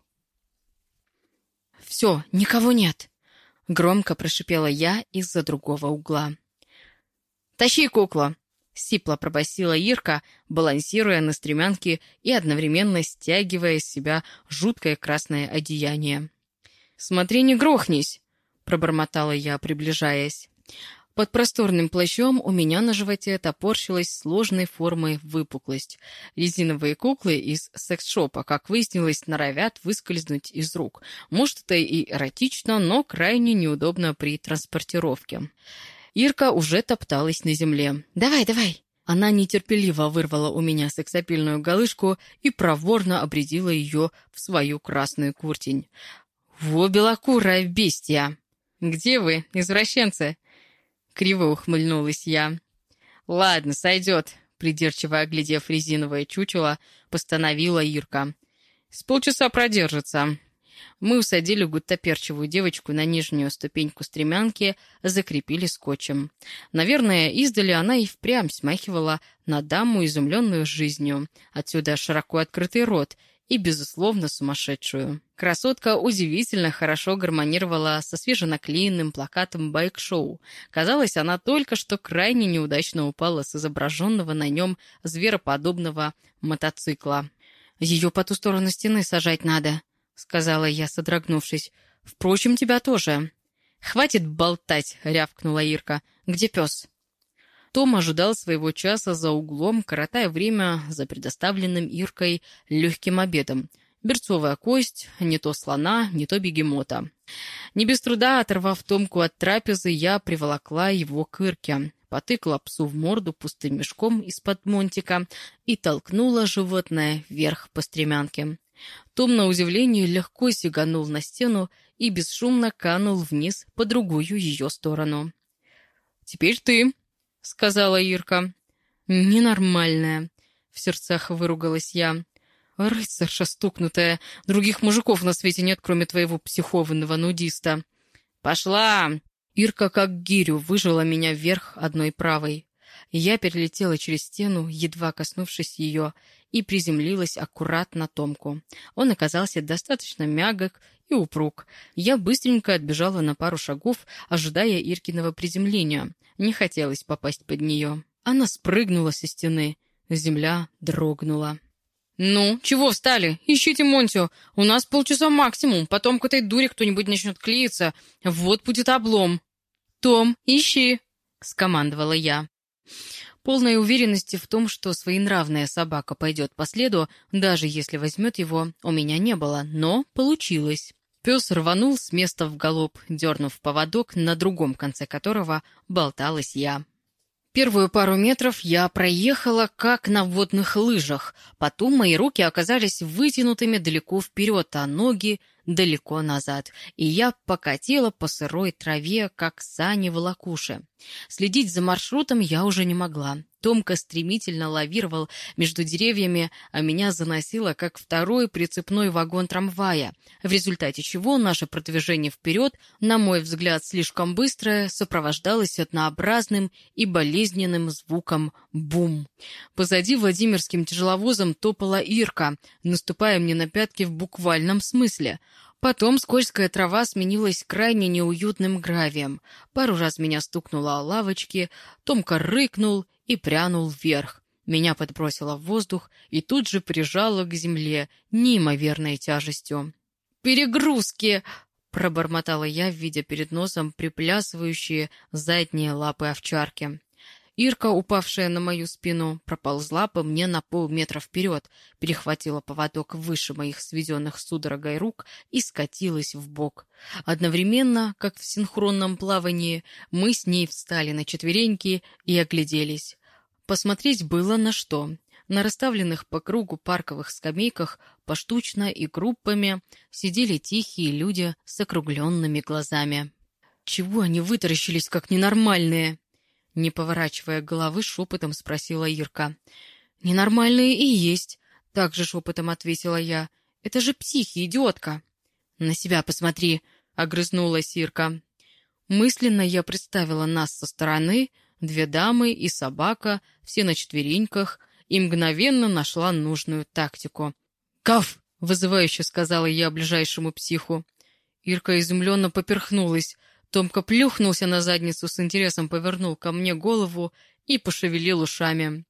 «Все, никого нет!» — громко прошипела я из-за другого угла. «Тащи куклу!» — сипло пробасила Ирка, балансируя на стремянке и одновременно стягивая с себя жуткое красное одеяние. «Смотри, не грохнись!» — пробормотала я, приближаясь. Под просторным плащом у меня на животе топорщилась сложной формы выпуклость. Резиновые куклы из секс-шопа, как выяснилось, норовят выскользнуть из рук. Может, это и эротично, но крайне неудобно при транспортировке. Ирка уже топталась на земле. «Давай, давай!» Она нетерпеливо вырвала у меня сексапильную галышку и проворно обредила ее в свою красную куртень. «Во, белокурая бестия!» «Где вы, извращенцы?» Криво ухмыльнулась я. «Ладно, сойдет», — придирчиво оглядев резиновое чучело, постановила Ирка. «С полчаса продержится». Мы усадили гуттаперчевую девочку на нижнюю ступеньку стремянки, закрепили скотчем. Наверное, издали она и впрямь смахивала на даму, изумленную жизнью. Отсюда широко открытый рот — и, безусловно, сумасшедшую. Красотка удивительно хорошо гармонировала со свеженаклеенным плакатом байк-шоу. Казалось, она только что крайне неудачно упала с изображенного на нем звероподобного мотоцикла. «Ее по ту сторону стены сажать надо», — сказала я, содрогнувшись. «Впрочем, тебя тоже». «Хватит болтать», — рявкнула Ирка. «Где пес?» Том ожидал своего часа за углом, коротая время за предоставленным Иркой легким обедом. Берцовая кость, не то слона, не то бегемота. Не без труда, оторвав Томку от трапезы, я приволокла его к Ирке, потыкла псу в морду пустым мешком из-под монтика и толкнула животное вверх по стремянке. Том, на удивление, легко сиганул на стену и бесшумно канул вниз по другую ее сторону. «Теперь ты», — сказала Ирка. «Ненормальная», — в сердцах выругалась я. «Рыцарша стукнутая. Других мужиков на свете нет, кроме твоего психованного нудиста». «Пошла!» Ирка как гирю выжила меня вверх одной правой. Я перелетела через стену, едва коснувшись ее, и приземлилась аккуратно на Томку. Он оказался достаточно мягок и упруг. Я быстренько отбежала на пару шагов, ожидая Иркиного приземления. Не хотелось попасть под нее. Она спрыгнула со стены. Земля дрогнула. «Ну, чего встали? Ищите Монтио. У нас полчаса максимум. Потом к этой дуре кто-нибудь начнет клеиться. Вот будет облом». «Том, ищи!» — скомандовала я. Полной уверенности в том, что своенравная собака пойдет по следу, даже если возьмет его, у меня не было, но получилось. Пес рванул с места в галоп, дернув поводок, на другом конце которого болталась я. Первую пару метров я проехала, как на водных лыжах. Потом мои руки оказались вытянутыми далеко вперед, а ноги далеко назад, и я покатила по сырой траве, как сани волокуши. Следить за маршрутом я уже не могла. Томка стремительно лавировал между деревьями, а меня заносило, как второй прицепной вагон трамвая, в результате чего наше продвижение вперед, на мой взгляд, слишком быстрое, сопровождалось однообразным и болезненным звуком «бум». Позади Владимирским тяжеловозом топала Ирка, наступая мне на пятки в буквальном смысле — Потом скользкая трава сменилась крайне неуютным гравием. Пару раз меня стукнуло о лавочки, Томка рыкнул и прянул вверх. Меня подбросило в воздух и тут же прижало к земле неимоверной тяжестью. «Перегрузки!» — пробормотала я, видя перед носом приплясывающие задние лапы овчарки. Ирка, упавшая на мою спину, проползла по мне на полметра вперед, перехватила поводок выше моих сведенных судорогой рук и скатилась в бок. Одновременно, как в синхронном плавании, мы с ней встали на четвереньки и огляделись. Посмотреть было на что. На расставленных по кругу парковых скамейках поштучно и группами сидели тихие люди с округленными глазами. «Чего они вытаращились, как ненормальные?» Не поворачивая головы, шепотом спросила Ирка. «Ненормальные и есть», — также шепотом ответила я. «Это же психи, идиотка!» «На себя посмотри!» — огрызнулась Ирка. Мысленно я представила нас со стороны, две дамы и собака, все на четвереньках, и мгновенно нашла нужную тактику. «Каф!» — вызывающе сказала я ближайшему психу. Ирка изумленно поперхнулась. Томка плюхнулся на задницу, с интересом повернул ко мне голову и пошевелил ушами.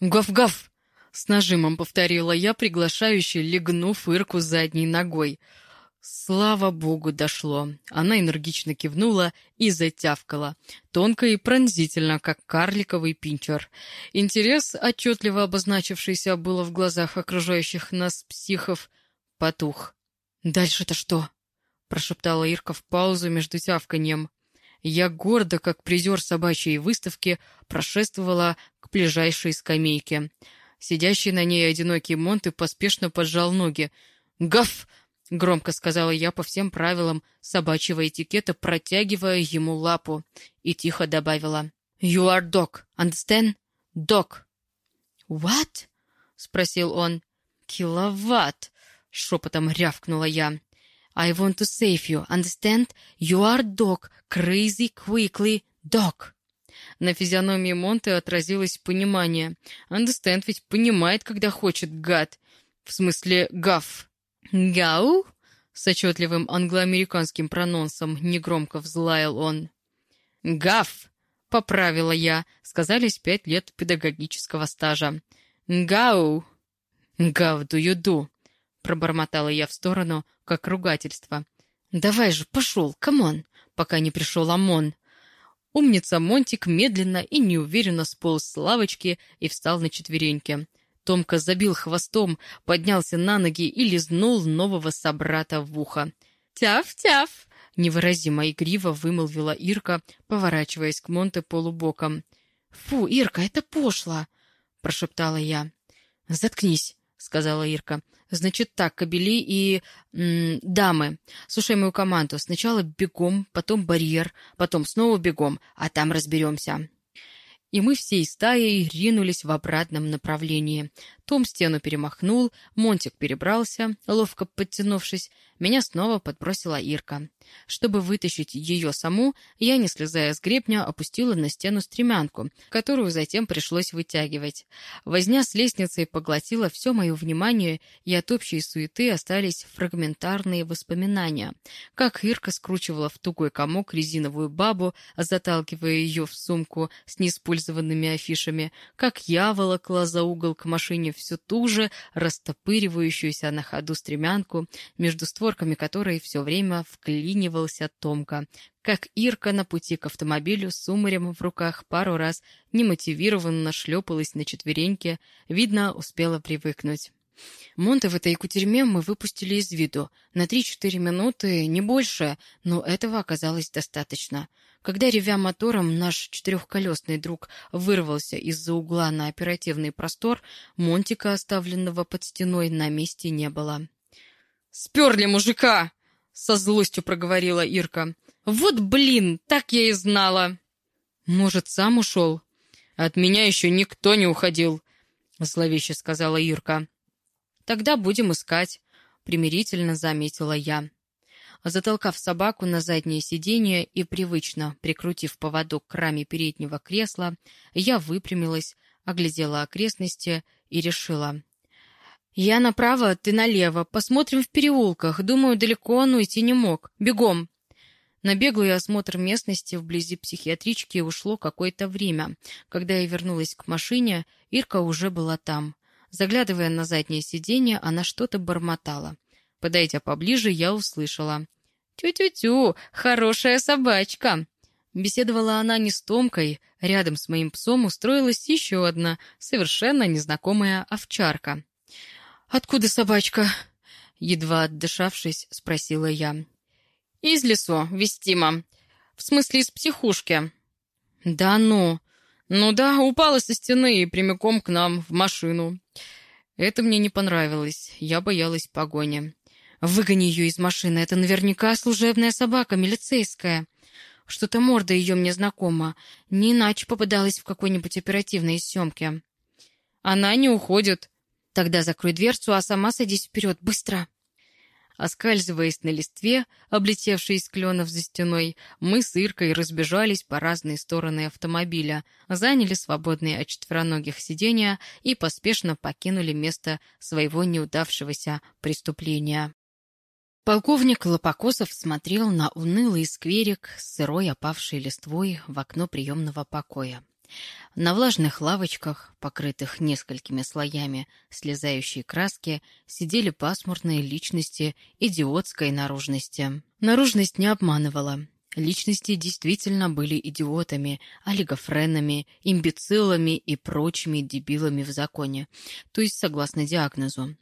«Гав-гав!» — с нажимом повторила я, приглашающе легнув Ирку задней ногой — Слава богу, дошло. Она энергично кивнула и затявкала. Тонко и пронзительно, как карликовый пинчер. Интерес, отчетливо обозначившийся было в глазах окружающих нас психов, потух. «Дальше-то что?» — прошептала Ирка в паузу между тявканьем. Я гордо, как призер собачьей выставки, прошествовала к ближайшей скамейке. Сидящий на ней одинокий Монты поспешно поджал ноги. «Гав!» — громко сказала я по всем правилам собачьего этикета, протягивая ему лапу, и тихо добавила. «You are dog, understand? Dog!» «What?» — спросил он. «Киловатт!» — шепотом рявкнула я. «I want to save you, understand? You are dog, crazy, quickly, dog!» На физиономии Монте отразилось понимание. «Understand» ведь понимает, когда хочет, гад. В смысле, гав. «Гау?» — с отчетливым англоамериканским прононсом негромко взлаял он. «Гав!» — поправила я, сказались пять лет педагогического стажа. «Гау!» «Гав do you do?» — пробормотала я в сторону, как ругательство. «Давай же, пошел, come on!» пока не пришел ОМОН. Умница Монтик медленно и неуверенно сполз с лавочки и встал на четвереньки. Томка забил хвостом, поднялся на ноги и лизнул нового собрата в ухо. «Тяв-тяв!» — невыразимо игриво вымолвила Ирка, поворачиваясь к Монте полубоком. «Фу, Ирка, это пошло!» — прошептала я. «Заткнись!» — сказала Ирка. «Значит так, кобели и... М дамы. Слушай мою команду. Сначала бегом, потом барьер, потом снова бегом, а там разберемся» и мы всей стаей ринулись в обратном направлении. Том стену перемахнул, Монтик перебрался, ловко подтянувшись, меня снова подбросила Ирка. Чтобы вытащить ее саму, я, не слезая с гребня, опустила на стену стремянку, которую затем пришлось вытягивать. Возня с лестницей поглотила все мое внимание, и от общей суеты остались фрагментарные воспоминания. Как Ирка скручивала в тугой комок резиновую бабу, заталкивая ее в сумку с неиспользованными афишами, как я волокла за угол к машине все ту же растопыривающуюся на ходу стремянку между створками которой все время вклинивался Томка, как Ирка на пути к автомобилю с уморем в руках пару раз немотивированно шлепалась на четвереньке, видно, успела привыкнуть. Монте в этой кутерьме мы выпустили из виду. На три-четыре минуты, не больше, но этого оказалось достаточно. Когда, ревя мотором, наш четырехколесный друг вырвался из-за угла на оперативный простор, Монтика, оставленного под стеной, на месте не было. «Сперли мужика!» — со злостью проговорила Ирка. «Вот блин, так я и знала!» «Может, сам ушел?» «От меня еще никто не уходил», — зловеще сказала Ирка. «Тогда будем искать», — примирительно заметила я. Затолкав собаку на заднее сиденье и привычно прикрутив поводок к раме переднего кресла, я выпрямилась, оглядела окрестности и решила. «Я направо, ты налево. Посмотрим в переулках. Думаю, далеко он уйти не мог. Бегом!» На беглый осмотр местности вблизи психиатрички ушло какое-то время. Когда я вернулась к машине, Ирка уже была там. Заглядывая на заднее сиденье, она что-то бормотала. Подойдя поближе, я услышала. «Тю-тю-тю, хорошая собачка!» Беседовала она не с Томкой. Рядом с моим псом устроилась еще одна, совершенно незнакомая овчарка. «Откуда собачка?» Едва отдышавшись, спросила я. «Из лесу, вестимо. В смысле, из психушки». «Да ну!» «Ну да, упала со стены и прямиком к нам, в машину. Это мне не понравилось. Я боялась погони. Выгони ее из машины. Это наверняка служебная собака, милицейская. Что-то морда ее мне знакома. Не иначе попадалась в какой-нибудь оперативной съемке. Она не уходит. Тогда закрой дверцу, а сама садись вперед. Быстро!» Оскальзываясь на листве, облетевшей из кленов за стеной, мы с Иркой разбежались по разные стороны автомобиля, заняли свободные от четвероногих сиденья и поспешно покинули место своего неудавшегося преступления. Полковник Лопокосов смотрел на унылый скверик с сырой опавшей листвой в окно приемного покоя. На влажных лавочках, покрытых несколькими слоями слезающей краски, сидели пасмурные личности идиотской наружности. Наружность не обманывала. Личности действительно были идиотами, олигофренами, имбецилами и прочими дебилами в законе, то есть согласно диагнозу.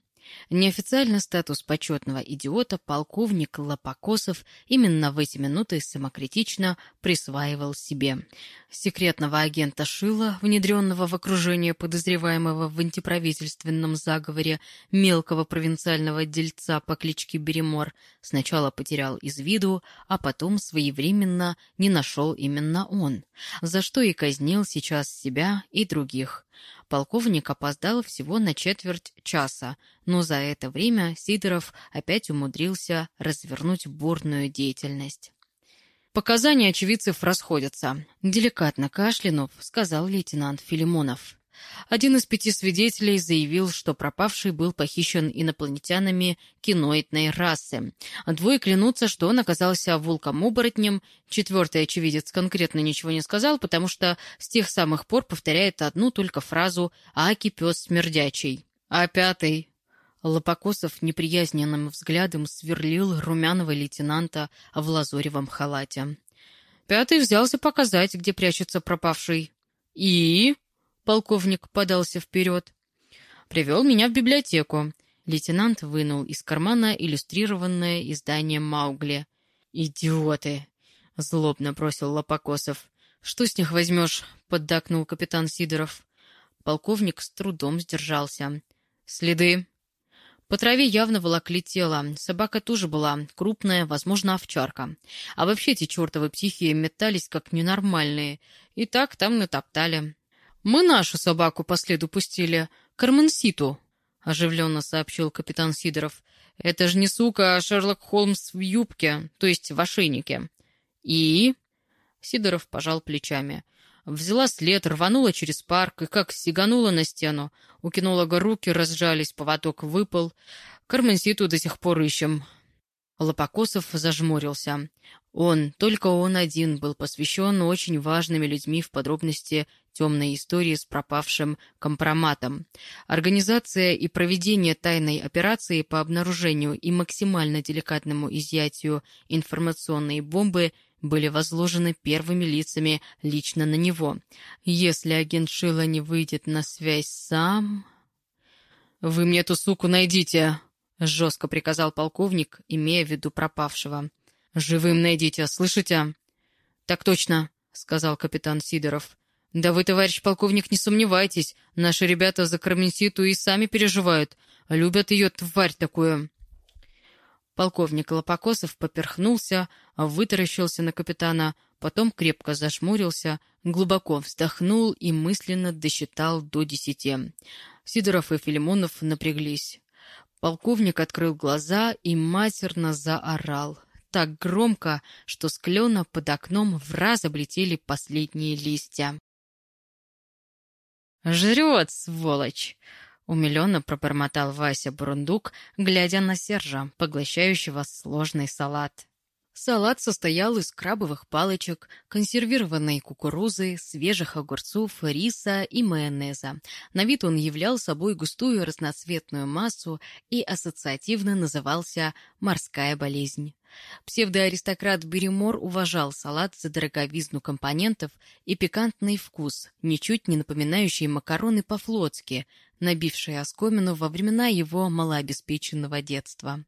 Неофициально статус почетного идиота полковник Лопокосов именно в эти минуты самокритично присваивал себе. Секретного агента Шила, внедренного в окружение подозреваемого в антиправительственном заговоре мелкого провинциального дельца по кличке Беремор, сначала потерял из виду, а потом своевременно не нашел именно он, за что и казнил сейчас себя и других. Полковник опоздал всего на четверть часа, но за это время Сидоров опять умудрился развернуть бурную деятельность. «Показания очевидцев расходятся», — деликатно кашлянув, сказал лейтенант Филимонов. Один из пяти свидетелей заявил, что пропавший был похищен инопланетянами киноидной расы. Двое клянутся, что он оказался волком-оборотнем. Четвертый очевидец конкретно ничего не сказал, потому что с тех самых пор повторяет одну только фразу «Аки пес смердячий». А пятый... Лопокосов неприязненным взглядом сверлил румяного лейтенанта в лазоревом халате. Пятый взялся показать, где прячется пропавший. «И?» Полковник подался вперед. Привел меня в библиотеку. Лейтенант вынул из кармана иллюстрированное издание Маугли. «Идиоты!» — злобно бросил Лопокосов. «Что с них возьмешь?» — поддакнул капитан Сидоров. Полковник с трудом сдержался. «Следы». По траве явно волокли тело. Собака тоже была, крупная, возможно, овчарка. А вообще эти чертовы психи метались как ненормальные. И так там натоптали. «Мы нашу собаку по следу пустили, Карменситу», — оживленно сообщил капитан Сидоров. «Это же не сука, а Шерлок Холмс в юбке, то есть в ошейнике». «И?» — Сидоров пожал плечами. Взяла след, рванула через парк и как сиганула на стену. У кинолога руки разжались, поводок выпал. Карменситу до сих пор ищем. Лопокосов зажмурился. Он, только он один, был посвящен очень важными людьми в подробности темной истории с пропавшим компроматом. Организация и проведение тайной операции по обнаружению и максимально деликатному изъятию информационной бомбы были возложены первыми лицами лично на него. Если агент Шила не выйдет на связь сам... «Вы мне эту суку найдите!» — жестко приказал полковник, имея в виду пропавшего. «Живым найдите, слышите?» «Так точно», — сказал капитан Сидоров. «Да вы, товарищ полковник, не сомневайтесь. Наши ребята за Карменситу и сами переживают. Любят ее, тварь такую». Полковник Лопокосов поперхнулся, вытаращился на капитана, потом крепко зашмурился, глубоко вздохнул и мысленно досчитал до десяти. Сидоров и Филимонов напряглись. Полковник открыл глаза и матерно заорал. Так громко, что с клена под окном в раз облетели последние листья. «Жрет, сволочь!» — умиленно пробормотал Вася Бурундук, глядя на Сержа, поглощающего сложный салат. Салат состоял из крабовых палочек, консервированной кукурузы, свежих огурцов, риса и майонеза. На вид он являл собой густую разноцветную массу и ассоциативно назывался «морская болезнь». Псевдоаристократ Беремор уважал салат за дороговизну компонентов и пикантный вкус, ничуть не напоминающий макароны по-флотски, набившие оскомину во времена его малообеспеченного детства.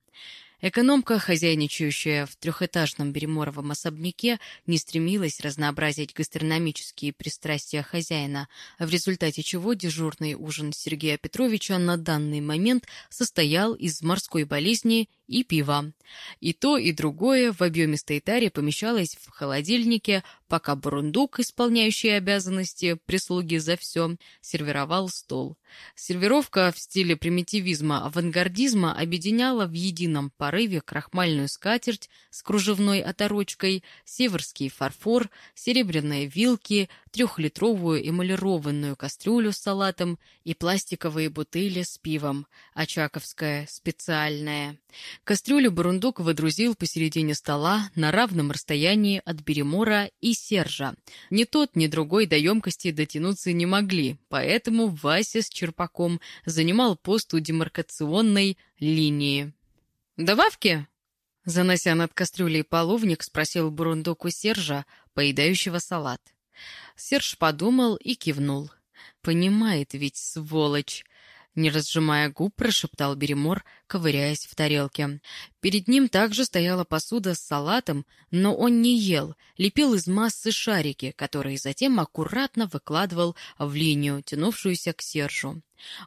Экономка, хозяйничающая в трехэтажном Береморовом особняке, не стремилась разнообразить гастрономические пристрастия хозяина, в результате чего дежурный ужин Сергея Петровича на данный момент состоял из морской болезни и пива. И то, и другое в объемистой таре помещалось в холодильнике, пока Бурундук, исполняющий обязанности прислуги за все, сервировал стол. Сервировка в стиле примитивизма авангардизма объединяла в едином порыве крахмальную скатерть с кружевной оторочкой, северский фарфор, серебряные вилки, трехлитровую эмалированную кастрюлю с салатом и пластиковые бутыли с пивом, очаковская специальная. Кастрюлю Бурундук выдрузил посередине стола на равном расстоянии от Беремора и Сержа. Ни тот, ни другой до емкости дотянуться не могли, поэтому Вася с Черпаком занимал пост у демаркационной линии. «Добавки?» Занося над кастрюлей половник, спросил Бурундук у Сержа, поедающего салат. Серж подумал и кивнул. «Понимает ведь, сволочь!» Не разжимая губ, прошептал Беремор, ковыряясь в тарелке. Перед ним также стояла посуда с салатом, но он не ел, лепил из массы шарики, которые затем аккуратно выкладывал в линию, тянувшуюся к Сержу.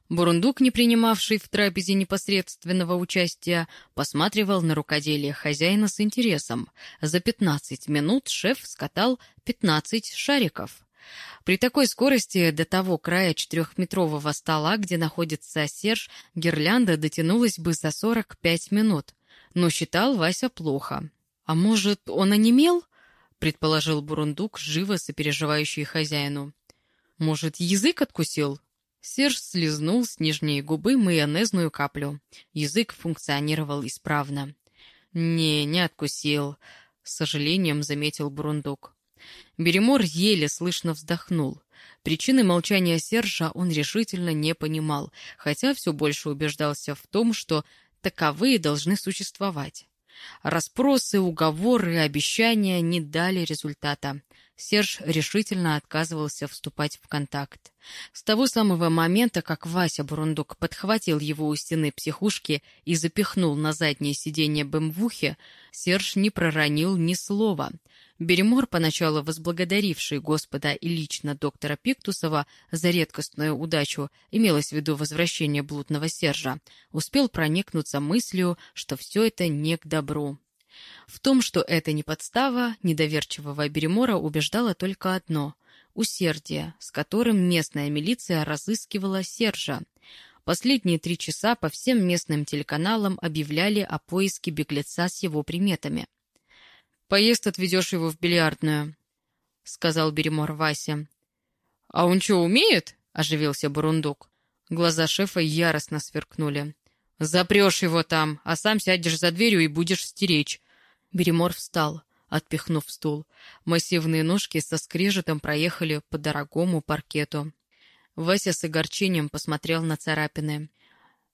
Бурундук, не принимавший в трапезе непосредственного участия, посматривал на рукоделие хозяина с интересом. За пятнадцать минут шеф скатал пятнадцать шариков. При такой скорости до того края четырехметрового стола, где находится Серж, гирлянда дотянулась бы за сорок пять минут. Но считал Вася плохо. «А может, он онемел?» — предположил Бурундук, живо сопереживающий хозяину. «Может, язык откусил?» Серж слезнул с нижней губы майонезную каплю. Язык функционировал исправно. «Не, не откусил», — с сожалением заметил Бурундук. Беремор еле слышно вздохнул. Причины молчания Сержа он решительно не понимал, хотя все больше убеждался в том, что таковые должны существовать. Распросы, уговоры, обещания не дали результата. Серж решительно отказывался вступать в контакт. С того самого момента, как Вася Бурундук подхватил его у стены психушки и запихнул на заднее сиденье бэмвухи, Серж не проронил ни слова. Беремор, поначалу возблагодаривший Господа и лично доктора Пиктусова за редкостную удачу, имелось в виду возвращение блудного Сержа, успел проникнуться мыслью, что все это не к добру. В том, что это не подстава, недоверчивого Беремора убеждало только одно — усердие, с которым местная милиция разыскивала Сержа. Последние три часа по всем местным телеканалам объявляли о поиске беглеца с его приметами. «Поезд отведешь его в бильярдную», — сказал Беремор Васе. «А он что, умеет?» — оживился Бурундук. Глаза шефа яростно сверкнули. «Запрешь его там, а сам сядешь за дверью и будешь стеречь. Беремор встал, отпихнув стул. Массивные ножки со скрежетом проехали по дорогому паркету. Вася с огорчением посмотрел на царапины.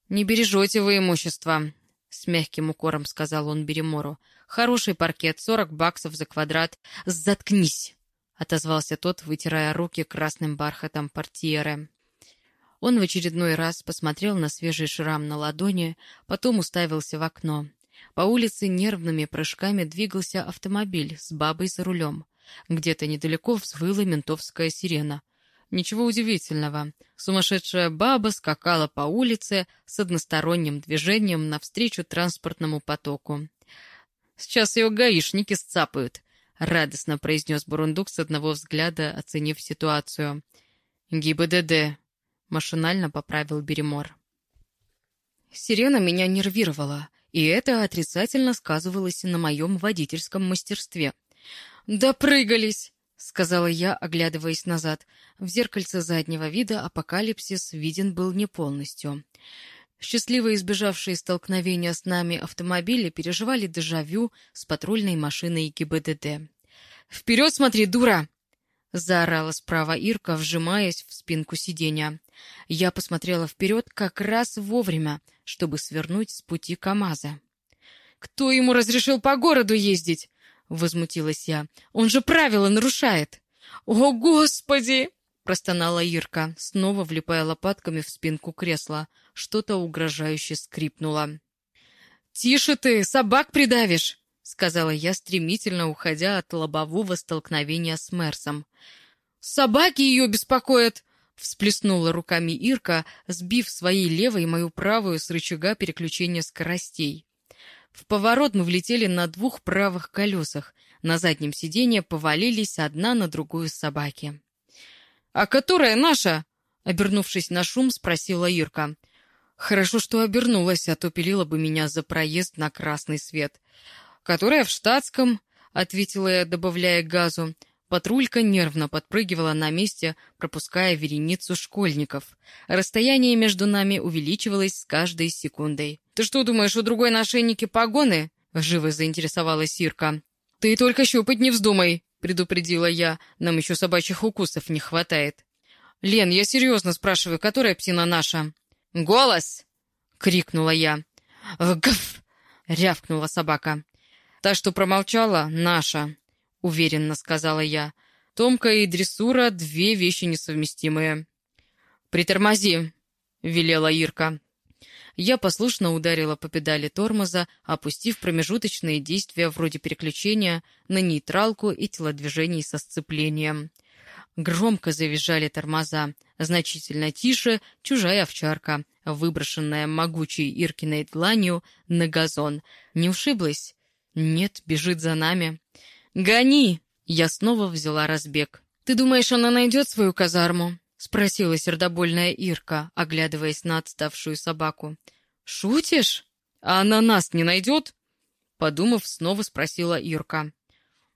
«Не бережете вы имущество», — с мягким укором сказал он Беремору. «Хороший паркет, сорок баксов за квадрат. Заткнись!» — отозвался тот, вытирая руки красным бархатом портьеры. Он в очередной раз посмотрел на свежий шрам на ладони, потом уставился в окно. По улице нервными прыжками двигался автомобиль с бабой за рулем. Где-то недалеко взвыла ментовская сирена. Ничего удивительного. Сумасшедшая баба скакала по улице с односторонним движением навстречу транспортному потоку. «Сейчас ее гаишники сцапают», — радостно произнес Бурундук с одного взгляда, оценив ситуацию. «ГИБДД», — машинально поправил Беремор. Сирена меня нервировала и это отрицательно сказывалось на моем водительском мастерстве. «Допрыгались!» — сказала я, оглядываясь назад. В зеркальце заднего вида апокалипсис виден был не полностью. Счастливо избежавшие столкновения с нами автомобили переживали дежавю с патрульной машиной ГИБДД. «Вперед смотри, дура!» — заорала справа Ирка, вжимаясь в спинку сиденья. Я посмотрела вперед как раз вовремя, чтобы свернуть с пути КамАЗа. «Кто ему разрешил по городу ездить?» — возмутилась я. «Он же правила нарушает!» «О, Господи!» — простонала Ирка, снова влипая лопатками в спинку кресла. Что-то угрожающе скрипнуло. «Тише ты, собак придавишь!» — сказала я, стремительно уходя от лобового столкновения с Мерсом. «Собаки ее беспокоят!» — всплеснула руками Ирка, сбив своей левой мою правую с рычага переключения скоростей. В поворот мы влетели на двух правых колесах. На заднем сиденье повалились одна на другую собаки. «А которая наша?» — обернувшись на шум, спросила Ирка. «Хорошо, что обернулась, а то пилила бы меня за проезд на красный свет». «Которая в штатском?» — ответила я, добавляя газу. Патрулька нервно подпрыгивала на месте, пропуская вереницу школьников. Расстояние между нами увеличивалось с каждой секундой. «Ты что думаешь, у другой на шейнике погоны?» — живо заинтересовалась Ирка. «Ты только щупать не вздумай!» — предупредила я. «Нам еще собачьих укусов не хватает». «Лен, я серьезно спрашиваю, которая птина наша?» «Голос!» — крикнула я. «Гф!» — рявкнула собака. «Та, что промолчала, наша», — уверенно сказала я. «Томка и дрессура — две вещи несовместимые». «Притормози», — велела Ирка. Я послушно ударила по педали тормоза, опустив промежуточные действия вроде переключения на нейтралку и телодвижений со сцеплением. Громко завизжали тормоза. Значительно тише чужая овчарка, выброшенная могучей Иркиной дланью на газон. Не ушиблась? Нет, бежит за нами. «Гони!» Я снова взяла разбег. «Ты думаешь, она найдет свою казарму?» — спросила сердобольная Ирка, оглядываясь на отставшую собаку. «Шутишь? А она нас не найдет?» Подумав, снова спросила Ирка.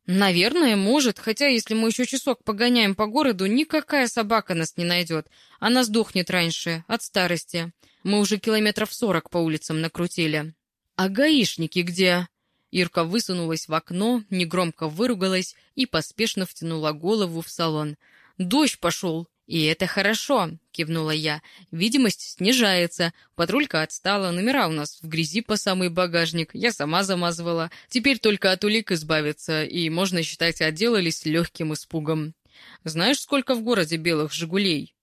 «Наверное, может, хотя если мы еще часок погоняем по городу, никакая собака нас не найдет. Она сдохнет раньше, от старости. Мы уже километров сорок по улицам накрутили». «А гаишники где?» Ирка высунулась в окно, негромко выругалась и поспешно втянула голову в салон. «Дождь пошел!» «И это хорошо», — кивнула я. «Видимость снижается. Патрулька отстала, номера у нас в грязи по самый багажник. Я сама замазывала. Теперь только от улик избавиться, и, можно считать, отделались легким испугом. Знаешь, сколько в городе белых «Жигулей»?»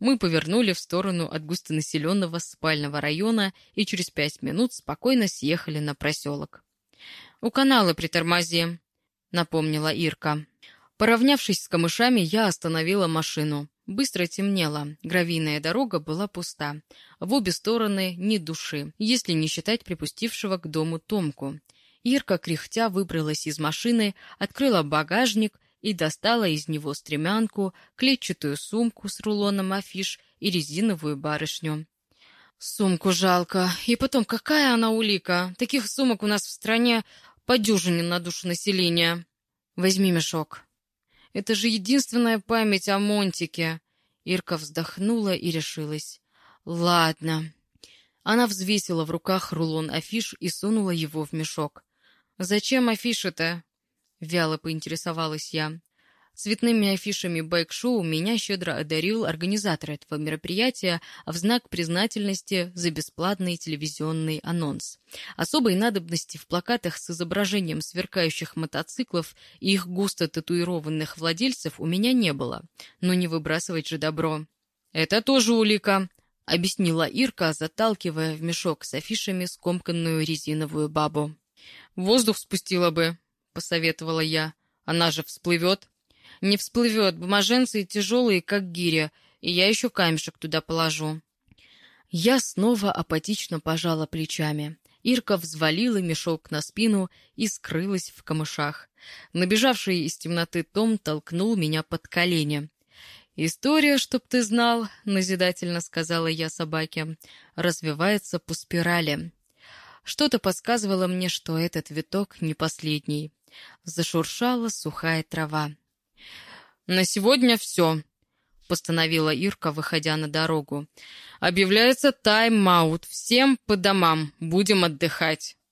Мы повернули в сторону от густонаселенного спального района и через пять минут спокойно съехали на проселок. «У канала притормози», — напомнила Ирка. Поравнявшись с камышами, я остановила машину. Быстро темнело, гравийная дорога была пуста. В обе стороны ни души, если не считать припустившего к дому Томку. Ирка, кряхтя, выбралась из машины, открыла багажник и достала из него стремянку, клетчатую сумку с рулоном афиш и резиновую барышню. «Сумку жалко. И потом, какая она улика? Таких сумок у нас в стране по дюжине на душу населения. Возьми мешок». Это же единственная память о Монтике. Ирка вздохнула и решилась. Ладно. Она взвесила в руках рулон афиш и сунула его в мешок. «Зачем афиши-то?» — вяло поинтересовалась я. Цветными афишами байк-шоу меня щедро одарил организатор этого мероприятия в знак признательности за бесплатный телевизионный анонс. Особой надобности в плакатах с изображением сверкающих мотоциклов и их густо татуированных владельцев у меня не было. Но не выбрасывать же добро. «Это тоже улика», — объяснила Ирка, заталкивая в мешок с афишами скомканную резиновую бабу. «Воздух спустила бы», — посоветовала я. «Она же всплывет». Не всплывет, бумаженцы тяжелые, как гиря, и я еще камешек туда положу. Я снова апатично пожала плечами. Ирка взвалила мешок на спину и скрылась в камышах. Набежавший из темноты Том толкнул меня под колени. «История, чтоб ты знал», — назидательно сказала я собаке, — «развивается по спирали». Что-то подсказывало мне, что этот виток не последний. Зашуршала сухая трава. «На сегодня все», — постановила Ирка, выходя на дорогу. «Объявляется тайм-аут. Всем по домам. Будем отдыхать».